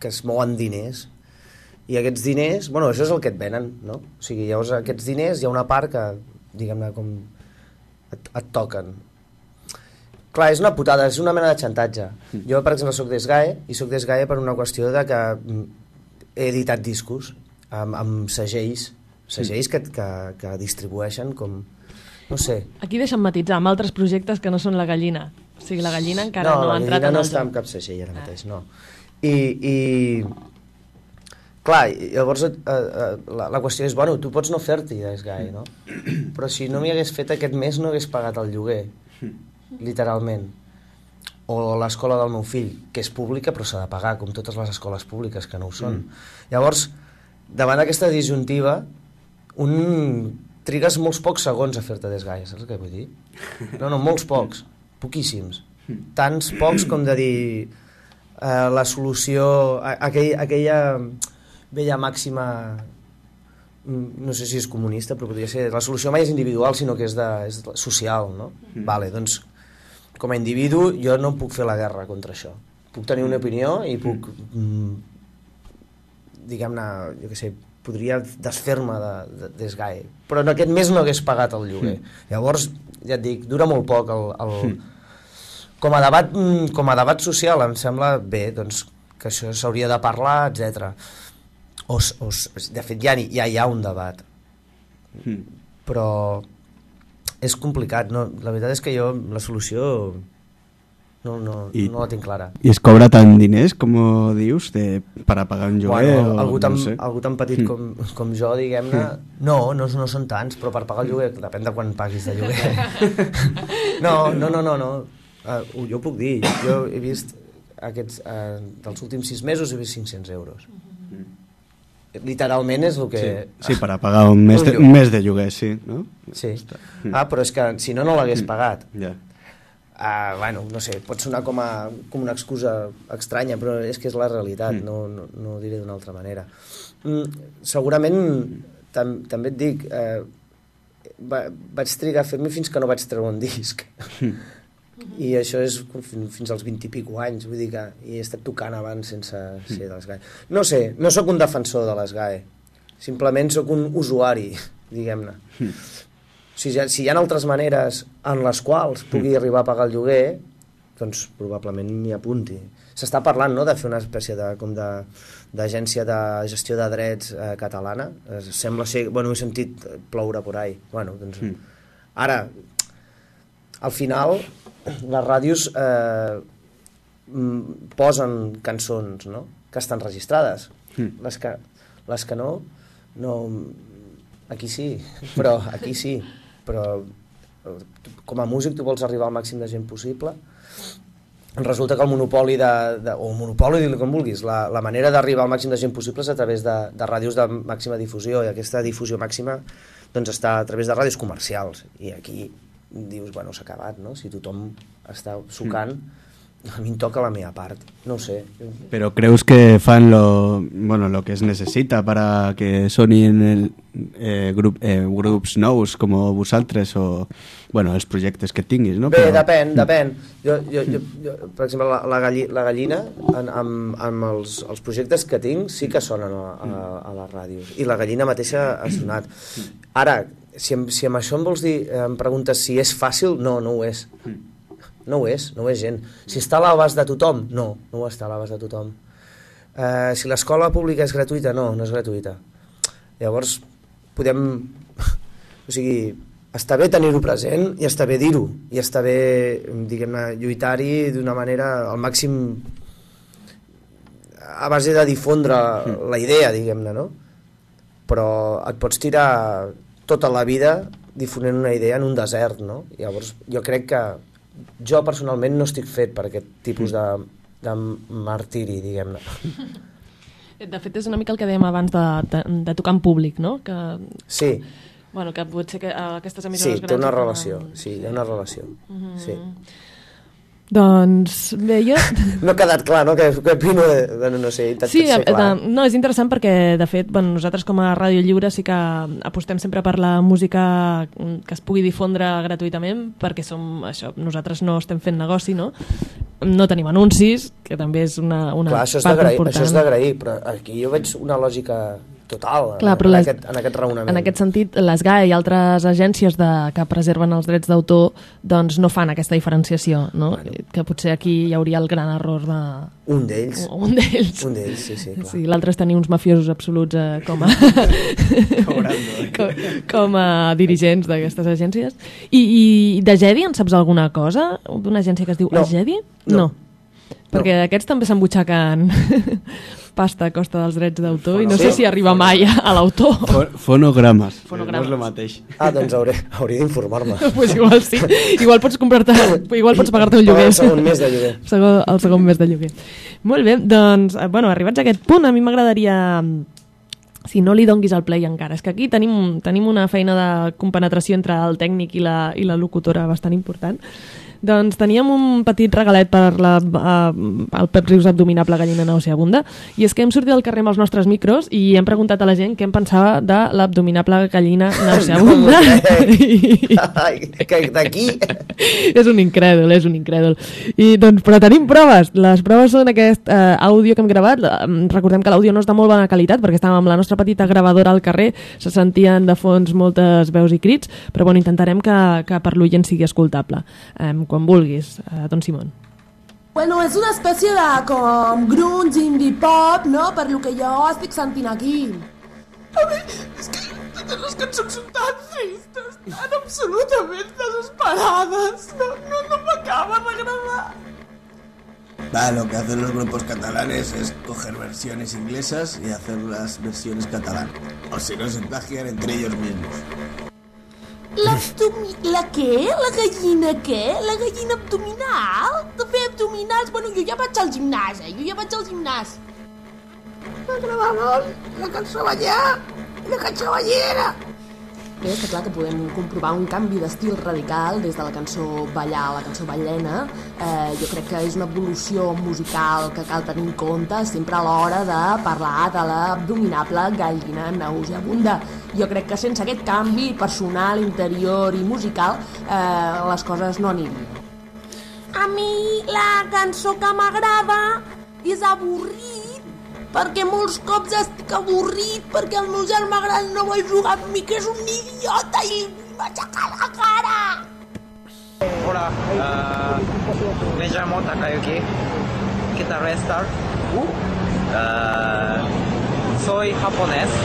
que es mouen diners i aquests diners, bueno, això és el que et venen, no? O sigui, llavors aquests diners hi ha una part que, diguem-ne, com et, et toquen. Clar, és una putada, és una mena de xantatge. Jo, per exemple, sóc d'Esgae, i sóc d'Esgae per una qüestió de que mm, he editat discos amb, amb segells, segells que, que, que distribueixen com... No sé. Aquí deixa'm matitzar amb altres projectes que no són la gallina. O sigui, la gallina encara no, no ha la entrat Gallina en no el està joc. en cap segell ara mateix, no. I, i clar, llavors eh, eh, la, la qüestió és, bueno, tu pots no fer-t'hi d'Esgai, no? Però si no m'hi hagués fet aquest mes no hagués pagat el lloguer, literalment. O l'escola del meu fill, que és pública però s'ha de pagar, com totes les escoles públiques que no ho són. Llavors, davant d'aquesta disjuntiva, un trigues molts pocs segons a fer-te desgaia, saps que vull dir? No, no, molts pocs, poquíssims. Tants pocs com de dir eh, la solució, a- aquell, aquella vella màxima mm, no sé si és comunista, però podria ser la solució mai és individual, sinó que és, de, és social, no? Vale, doncs, com a individu, jo no puc fer la guerra contra això. Puc tenir una opinió i puc, mm, diguem-ne, jo què sé, podria desfer-me de- de- d'esgai. Però en aquest mes no hagués pagat el lloguer. Llavors, ja et dic, dura molt poc el, el, com a debat, mm, com a debat social em sembla bé doncs, que això s'hauria de parlar, etc. O, o, de fet ja, ja hi ha un debat però és complicat no? la veritat és que jo la solució no, no, I- no la tinc clara I es cobra tant diners, com dius, de, para pagar un lloguer? bueno, o, algú, tan, no sé. algú tan petit Mm. com, com jo, diguem-ne, no, no, no són tants, però per pagar el lloguer, depèn de quan paguis de lloguer. <laughs> no, no, no, no, no. Uh, jo ho puc dir, jo he vist aquests, uh, dels últims sis mesos he vist 500 euros. Literalment és el que... Sí, sí, para pagar un mes, Un de, un mes de lloguer, sí, no? Sí. Ah, però és que si no, no l'hagués pagat. Ja. Ah, bueno, no sé, pot sonar com, a, com una excusa estranya, però és que és la realitat, Mm. no, no, no ho diré d'una altra manera. Mm, segurament, tam, també et dic, eh, va, vaig trigar a fer-me fins que no vaig treure un disc. I això és com fin- fins als 20 i pico anys, vull dir que he estat tocant abans sense ser de l'ESGAE. No sé, no sóc un defensor de l'ESGAE, simplement sóc un usuari, diguem-ne. Si ha, si hi ha altres maneres en les quals pugui arribar a pagar el lloguer, doncs probablement m'hi apunti. S'està parlant no, de fer una espècie de, com de, d'agència de gestió de drets eh, catalana. Eh, sembla ser... Bueno, he sentit ploure por ahí. Bueno, doncs... Mm. Ara, al final, les ràdios eh, mm, posen cançons no? que estan registrades. Mm. Les, que, les que no, no... Aquí sí, però aquí sí. Però eh, com a músic tu vols arribar al màxim de gent possible. Resulta que el monopoli de, de o monopoli, digues com vulguis, la, la manera d'arribar al màxim de gent possible és a través de, de ràdios de màxima difusió i aquesta difusió màxima doncs està a través de ràdios comercials. I aquí dius, bueno, s'ha acabat, no? Si tothom està sucant a mi em toca la meva part, no sé. Pero creus que fan lo, bueno, lo que es necesita para que sonin el, eh, grup, eh, grups nous com vosaltres o bueno, els projectes que tinguis, no? Bé, depèn, depèn. Jo, jo, jo, jo, per exemple, la, la, galli, la gallina, en, amb, amb els, els projectes que tinc, sí que sonen a, a, a les ràdios. I la gallina mateixa ha sonat. Ara, si, si amb això em vols dir, em preguntes si és fàcil, no, no ho és. No ho és, no ho és gent. Si està a l'abast de tothom, no, no ho està a l'abast de tothom. Eh, si l'escola pública és gratuïta, no, no és gratuïta. Llavors, podem... <laughs> O sigui, està bé tenir-ho present i està bé dir-ho. I està bé, diguem-ne, lluitar-hi d'una manera al màxim a base de difondre la idea, diguem-ne, no? Però et pots tirar tota la vida difonent una idea en un desert, no? Llavors, jo crec que jo personalment no estic fet per aquest tipus de, de martiri, diguem-ne. <laughs> De fet, és una mica el que dèiem abans de, de, de tocar en públic, no? Que, Sí, bueno, que potser que, eh, aquestes sí, emissores té grans... una ho fan- relació, sí, hi ha una relació, sí. Doncs bé, jo... <laughs> No ha quedat clar, no?, que, que opino de, de no, sé, intentat Sí, ser eh, clar. de, no, és interessant perquè, de fet, bueno, nosaltres com a Ràdio Lliure sí que apostem sempre per la música que es pugui difondre gratuïtament, perquè som això, nosaltres no estem fent negoci, no? No tenim anuncis, que també és una, una Clar, això és part important. això és d'agrair, però aquí jo veig una lògica total Clar, en, les- aquest, en aquest raonament. En aquest sentit, les GAE i altres agències de, que preserven els drets d'autor doncs no fan aquesta diferenciació, no? Que potser aquí hi hauria el gran error de... Un d'ells, Un d'ells. un d'ells, sí, sí, clar. Sí, l'altre és tenir uns mafiosos absoluts eh, com a... <laughs> com, com a dirigents d'aquestes agències. I, I de Jedi en saps alguna cosa? D'una agència que es diu No. Jedi? No. Perquè aquests també s'embutxaquen <laughs> pasta a costa dels drets d'autor i no sé si arriba mai a, l'autor. <laughs> Fo- Fonogrames. Fonogrames. No és el mateix. Ah, doncs hauré, hauré d'informar-me. <laughs> pues igual sí. Igual pots comprar-te... Igual pots pagar-te un lloguer. Pagar el segon mes de lloguer. Segon, el segon mes de lloguer. Molt bé, doncs, eh, bueno, arribats a aquest punt, a mi m'agradaria si no li donguis el play encara. És que aquí tenim, tenim una feina de compenetració entre el tècnic i la, i la locutora bastant important. Doncs teníem un petit regalet per la, uh, el Pep Rius abdominable gallina nauseabunda i és que hem sortit al carrer amb els nostres micros i hem preguntat a la gent què en pensava de l'abdominable gallina <laughs> nauseabunda <laughs> Ai, que d'aquí... és un incrèdul, és un incrèdul. I, doncs, però tenim proves. Les proves són aquest eh, àudio que hem gravat. Eh, Recordem que l'àudio no és de molt bona qualitat perquè estàvem amb la nostra petita gravadora al carrer, se sentien de fons moltes veus i crits, però bueno, intentarem que, que per l'oient sigui escoltable. Eh, quan vulguis, eh, don Simón. Bueno, és una espècie de com grunge, indie pop, no? Per lo que jo estic sentint aquí. A mi, és que totes les cançons són tan tristes, tan absolutament desesperades. No, no, no m'acaben d'agradar. Va, lo que hacen los grupos catalanes es coger versiones inglesas y hacer las versiones catalanas. O si no, se plagian entre ellos mismos. L'abdomi... La què? La gallina què? La gallina abdominal? De fer abdominals? Bueno, jo ja vaig al gimnàs, eh? Jo ja vaig al gimnàs. M'agrada molt la cançó ballar la cançó ballera. Bé, està clar que podem comprovar un canvi d'estil radical des de la cançó ballar a la cançó ballena. Eh, jo crec que és una evolució musical que cal tenir en compte sempre a l'hora de parlar de l'abdominable gallina nauseabunda. Jo crec que sense aquest canvi personal, interior i musical eh, les coses no anirien. A mi la cançó que m'agrada és avorrit, perquè molts cops estic avorrit perquè el meu germà gran no vol jugar amb mi, que és un idiota i li va aixecar la cara. Hola, ah, me llamo Takayuki, guitarrista. Ah, soy japonés.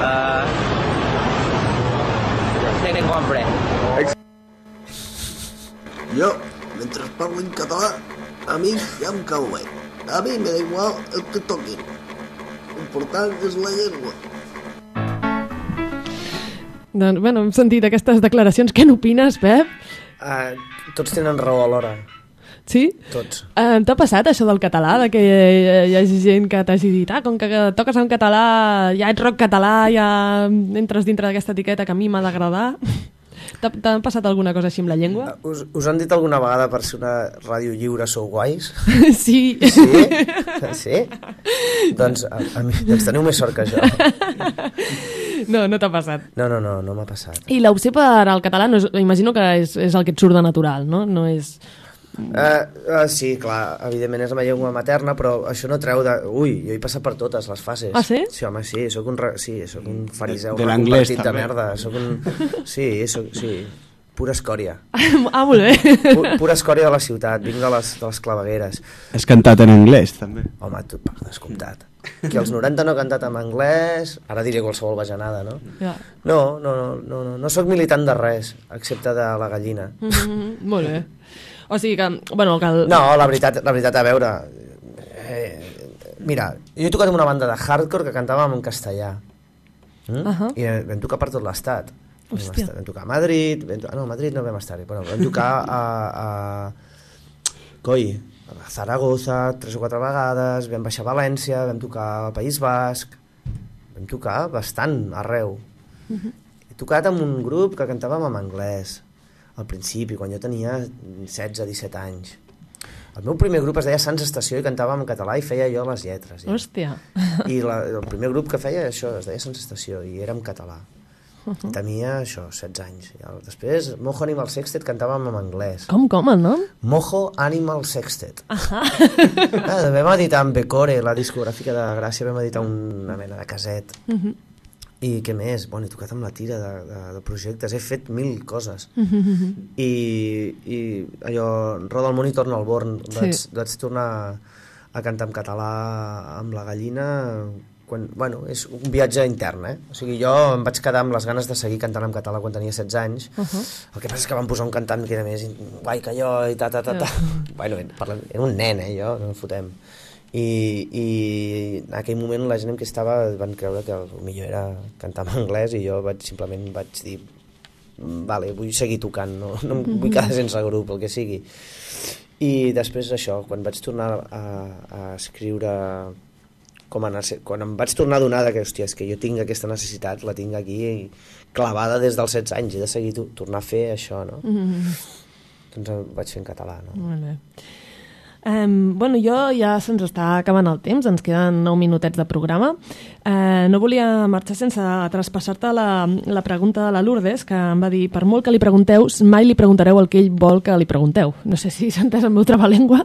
Ah, tengo hambre. Jo, mentre parlo en català, a mi ja em cau bé. A mi me da igual el que toquin. L'important és la llengua. Doncs, bueno, hem sentit aquestes declaracions. Què n'opines, Pep? Uh, tots tenen raó alhora, Sí? tots. Eh, T'ha passat això del català, de que hi, hi hagi gent que t'hagi dit ah, com que toques en català, ja ets rock català, ja entres dintre d'aquesta etiqueta que a mi m'ha d'agradar? T'ha passat alguna cosa així amb la llengua? Us, us han dit alguna vegada per ser una ràdio lliure sou guais? <laughs> Sí. Sí? Sí? doncs, a, a mi, doncs teniu més sort que jo. <laughs> No, no t'ha passat. No, no, no, no m'ha passat. I l'opció per al català, no és, imagino que és, és el que et surt de natural, no? No és... Uh, uh, sí, clar, evidentment és la meva llengua materna, però això no treu de... Ui, jo he passat per totes les fases. Ah, sí? Sí, home, sí, sóc un, re... sí, sóc un fariseu De- de l'anglès, de merda. Sóc un... Sí, sóc, sí, pura escòria. <laughs> ah, molt bé. Pu pura escòria de la ciutat, vinc de les, de les clavegueres. Has cantat en anglès, també. Home, tu, per descomptat. Que als 90 no he cantat en anglès, ara diré qualsevol bajanada, no? Ja. No, no, no, no, no, no sóc militant de res, excepte de la gallina. Mm -hmm, molt bé. O sigui que, bueno, que el... No, la veritat, la veritat, a veure... Eh, mira, jo he tocat en una banda de hardcore que cantàvem en castellà. Mm? Ahà. I eh, vam tocar per tot l'estat. Vam, Hòstia. vam tocar a Madrid, vam to... ah, no, a Madrid no vam estar-hi, però vam tocar a, a... Coi, a Zaragoza tres o quatre vegades, vam baixar a València, vam tocar al País Basc, vam tocar bastant arreu. He tocat amb un grup que cantàvem en anglès, al principi, quan jo tenia 16-17 anys. El meu primer grup es deia Sants Estació i cantàvem en català i feia jo les lletres. Ja. Hòstia. I la, el primer grup que feia això es deia Sants Estació i era en català. Tenia això, 16 anys. Després, Mojo Animal Sextet cantàvem en anglès. Com, com, el nom? Mojo Animal Sextet. ah, vam editar amb Becore, la discogràfica de Gràcia, vam editar una mena de caset. I què més? Bueno, he tocat amb la tira de, de, de projectes, he fet mil coses. <laughs> I, I allò, roda el món i torna al born. Sí. Vaig, vaig tornar a cantar en català amb la gallina quan, bueno, és un viatge intern, eh? O sigui, jo em vaig quedar amb les ganes de seguir cantant en català quan tenia 16 anys. Uh -huh. El que passa és que van posar un cantant que era més guai que jo i ta, ta, ta, ta. bueno, parlant, era un nen, eh, jo, no fotem. I, i en aquell moment la gent amb qui estava van creure que el millor era cantar en anglès i jo vaig, simplement vaig dir vale, vull seguir tocant, no, no em vull quedar sense grup, el que sigui. I després això, quan vaig tornar a, a escriure com a, quan em vaig tornar a donar que, hòstia, és que jo tinc aquesta necessitat, la tinc aquí clavada des dels 16 anys, he de seguir to- tornar a fer això, no? Mm -hmm. Doncs vaig fer en català, no? Molt bé. Um, bueno, jo ja se'ns està acabant el temps, ens queden 9 minutets de programa. Uh, no volia marxar sense traspassar-te la, la pregunta de la Lourdes, que em va dir, per molt que li pregunteu, mai li preguntareu el que ell vol que li pregunteu. No sé si s'ha el meu trabalengua,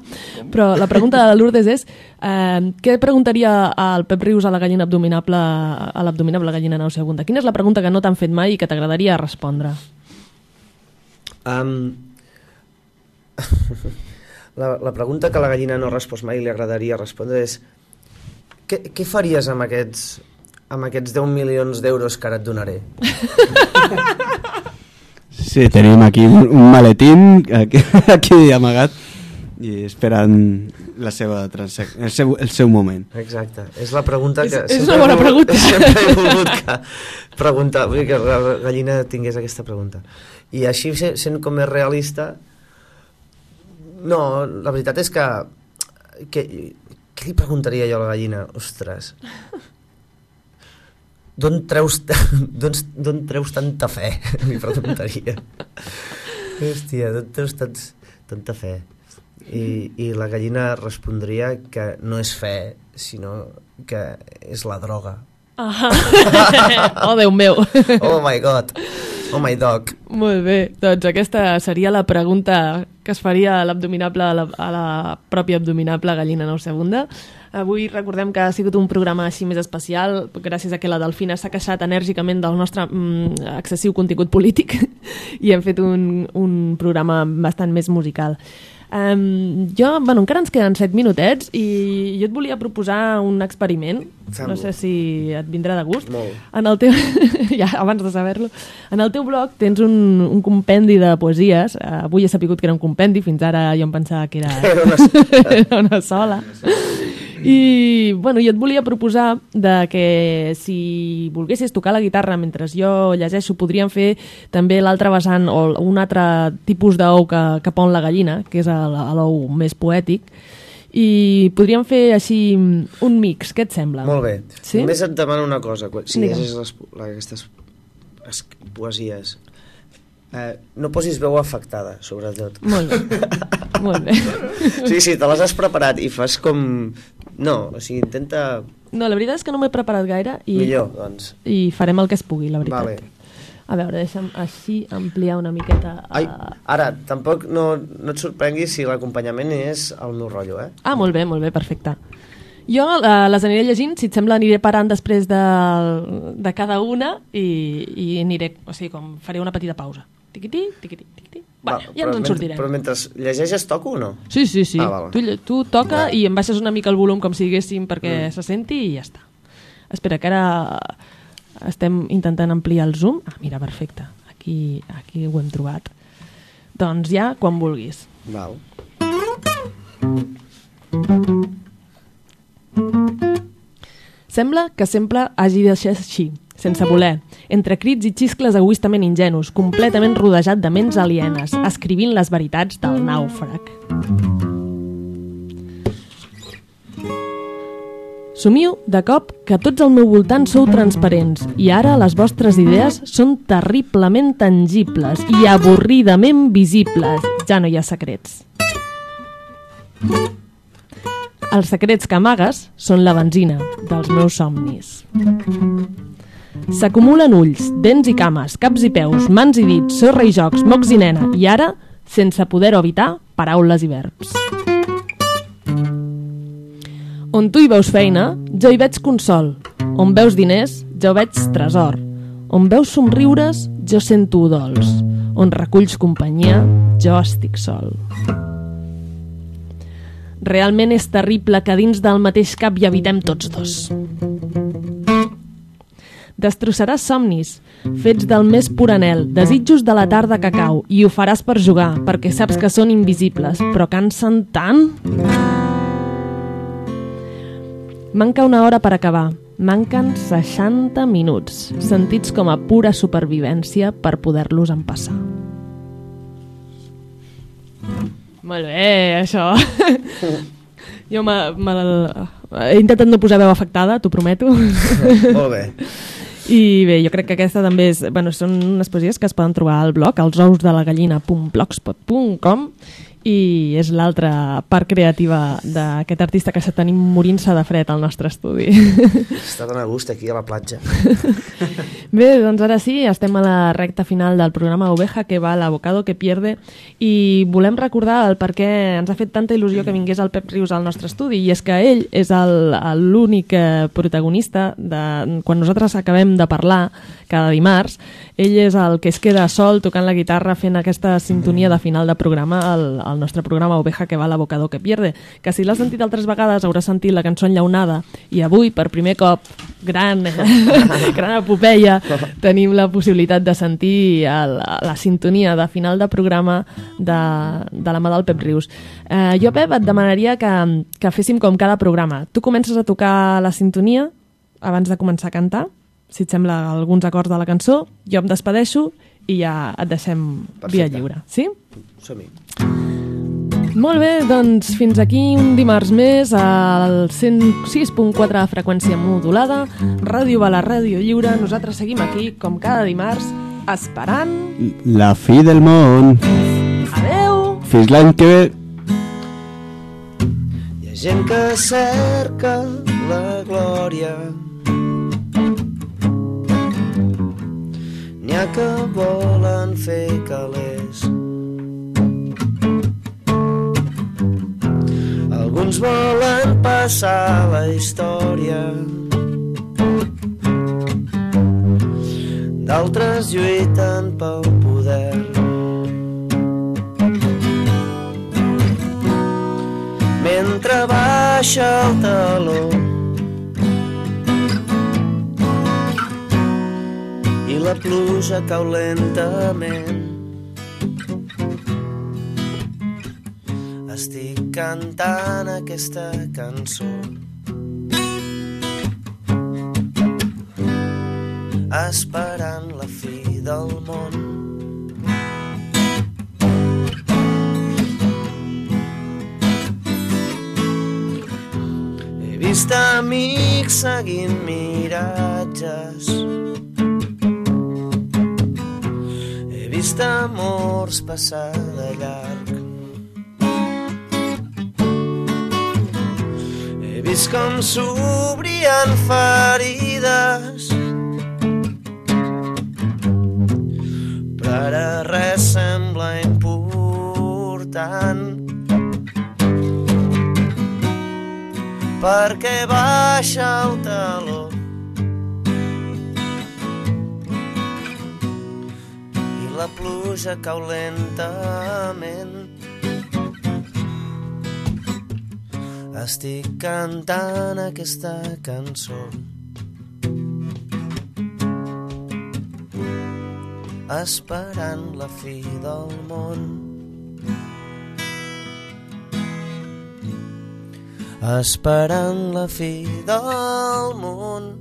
però la pregunta de la Lourdes és uh, què preguntaria al Pep Rius a la gallina abdominable, a l'abdominable gallina nauseabunda? Quina és la pregunta que no t'han fet mai i que t'agradaria respondre? Um, <laughs> la, la pregunta que la gallina no ha respost mai i li agradaria respondre és què, què faries amb aquests, amb aquests 10 milions d'euros que ara et donaré? Sí, tenim aquí un, un maletín aquí, <laughs> aquí amagat i esperant la seva transec el, seu, el seu moment. Exacte, és la pregunta que... És- és una bona volgut- pregunta. <laughs> Sempre he volgut que preguntar, vull dir que la gallina tingués aquesta pregunta. I així, se- sent com més realista, no, la veritat és que... que què li preguntaria jo a la gallina? Ostres, d'on treus, <laughs> d'on, treus tanta fe? <laughs> Li preguntaria. Hòstia, d'on treus tant, tanta fe? I, I la gallina respondria que no és fe, sinó que és la droga. Ah. oh, Déu meu. Oh my god, oh my dog. Molt bé, doncs aquesta seria la pregunta que es faria a l'abdominable, a, la, a la pròpia abdominable gallina nauseabunda. Avui recordem que ha sigut un programa així més especial, gràcies a que la Delfina s'ha queixat enèrgicament del nostre mm, excessiu contingut polític <laughs> i hem fet un, un programa bastant més musical. Um, jo, bueno, encara ens queden 7 minutets i jo et volia proposar un experiment. No sé si et vindrà de gust. Molt. En el teu... <laughs> ja, abans de saber-lo. En el teu blog tens un, un compendi de poesies. Uh, avui he sapigut que era un compendi, fins ara jo em pensava que era, Era <laughs> una- era una sola. <laughs> I, bueno, jo et volia proposar de que si volguessis tocar la guitarra mentre jo llegeixo, podríem fer també l'altre vessant o un altre tipus d'ou que, que pon la gallina, que és l'ou més poètic, i podríem fer així un mix, què et sembla? Molt bé. Sí? Només et demano una cosa. Si llegeixes les, la- aquestes es- poesies, Eh, no posis veu afectada, sobretot. Molt bé. Molt bé. Sí, sí, te les has preparat i fas com... No, o sigui, intenta... No, la veritat és que no m'he preparat gaire i, Millor, doncs. i farem el que es pugui, la veritat. Vale. A veure, deixa'm així ampliar una miqueta... Ai, eh, ara, tampoc no, no et sorprenguis si l'acompanyament és el meu rotllo, eh? Ah, molt bé, molt bé, perfecte. Jo eh, les aniré llegint, si et sembla aniré parant després de, de cada una i, i aniré, o sigui, com faré una petita pausa. Tiquití, tiquití, tiquití. Bueno, ja ens en sortirem. Però mentre llegeixes toco o no? Sí, sí, sí. Ah, val. tu, tu toca i em baixes una mica el volum com si diguéssim perquè se senti i ja està. Espera, que ara estem intentant ampliar el zoom. Ah, mira, perfecte. Aquí, aquí ho hem trobat. Doncs ja, quan vulguis. Val. Sembla que sempre hagi de ser així, sense voler, entre crits i xiscles egoistament ingenus, completament rodejat de ments alienes, escrivint les veritats del nàufrag. Somio, de cop, que tots al meu voltant sou transparents i ara les vostres idees són terriblement tangibles i avorridament visibles. Ja no hi ha secrets. Els secrets que amagues són la benzina dels meus somnis. S'acumulen ulls, dents i cames, caps i peus, mans i dits, sorra i jocs, mocs i nena, i ara, sense poder-ho evitar, paraules i verbs. On tu hi veus feina, jo hi veig consol. On veus diners, jo veig tresor. On veus somriures, jo sento dols. On reculls companyia, jo estic sol. Realment és terrible que dins del mateix cap hi habitem tots dos. Destrossaràs somnis, fets del més pur anel, desitjos de la tarda que cau, i ho faràs per jugar, perquè saps que són invisibles, però cansen tant... Manca una hora per acabar. Manquen 60 minuts, sentits com a pura supervivència per poder-los empassar. Molt bé, això. jo me, me, he intentat no posar veu afectada, t'ho prometo. Molt bé. I bé, jo crec que aquesta també és... Bueno, són unes poesies que es poden trobar al blog, gallina.blogspot.com i és l'altra part creativa d'aquest artista que està tenint morint-se de fred al nostre estudi. Està tan a gust aquí a la platja. <laughs> Bé, doncs ara sí, estem a la recta final del programa Oveja que va l'abocado que pierde i volem recordar el per què ens ha fet tanta il·lusió que vingués el Pep Rius al nostre estudi i és que ell és l'únic eh, protagonista de, quan nosaltres acabem de parlar cada dimarts, ell és el que es queda sol tocant la guitarra fent aquesta sintonia de final de programa al, al nostre programa Oveja que va l'abocado que pierde, que si l'has sentit altres vegades hauràs sentit la cançó enllaunada i avui per primer cop gran, <laughs> gran epopeia tenim la possibilitat de sentir el, la sintonia de final de programa de, de la mà del Pep Rius. Eh, jo, Pep, et demanaria que, que féssim com cada programa. Tu comences a tocar la sintonia abans de començar a cantar, si et sembla alguns acords de la cançó, jo em despedeixo i ja et deixem via Perfecte. lliure. Sí? Som-hi. Molt bé, doncs fins aquí un dimarts més al 106.4 freqüència modulada, Ràdio Bala, Ràdio Lliure. Nosaltres seguim aquí, com cada dimarts, esperant. La fi del món. Adeu! Fins l'any que ve. Hi ha gent que cerca la glòria N'hi ha que volen fer calés Alguns volen passar la història. D'altres lluiten pel poder. Mentre baixa el taló i la pluja cau lentament estic cantant aquesta cançó esperant la fi del món He vist amics seguint miratges. He vist d'amors passar de llarg. Vist com s'obrien ferides. Però ara res sembla important. Perquè baixa el taló i la pluja cau lentament estic cantant aquesta cançó. Esperant la fi del món. Esperant la fi del món.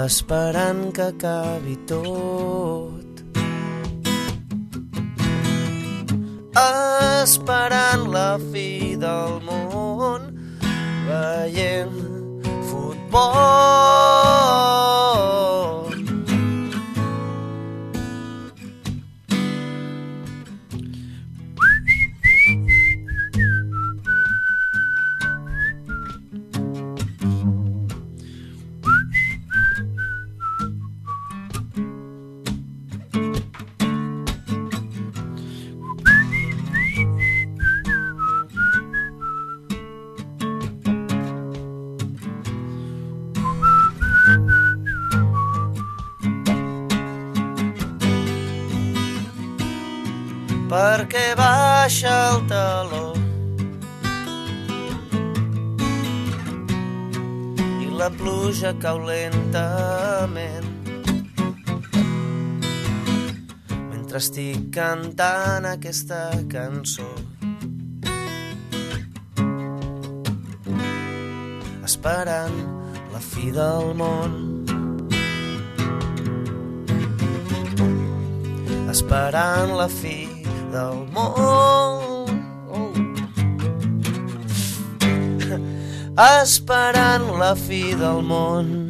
Esperant que acabi tot esperant la fi del món veient futbol pluja cau lentament mentre estic cantant aquesta cançó esperant la fi del món esperant la fi del món. Esperant la fi del món.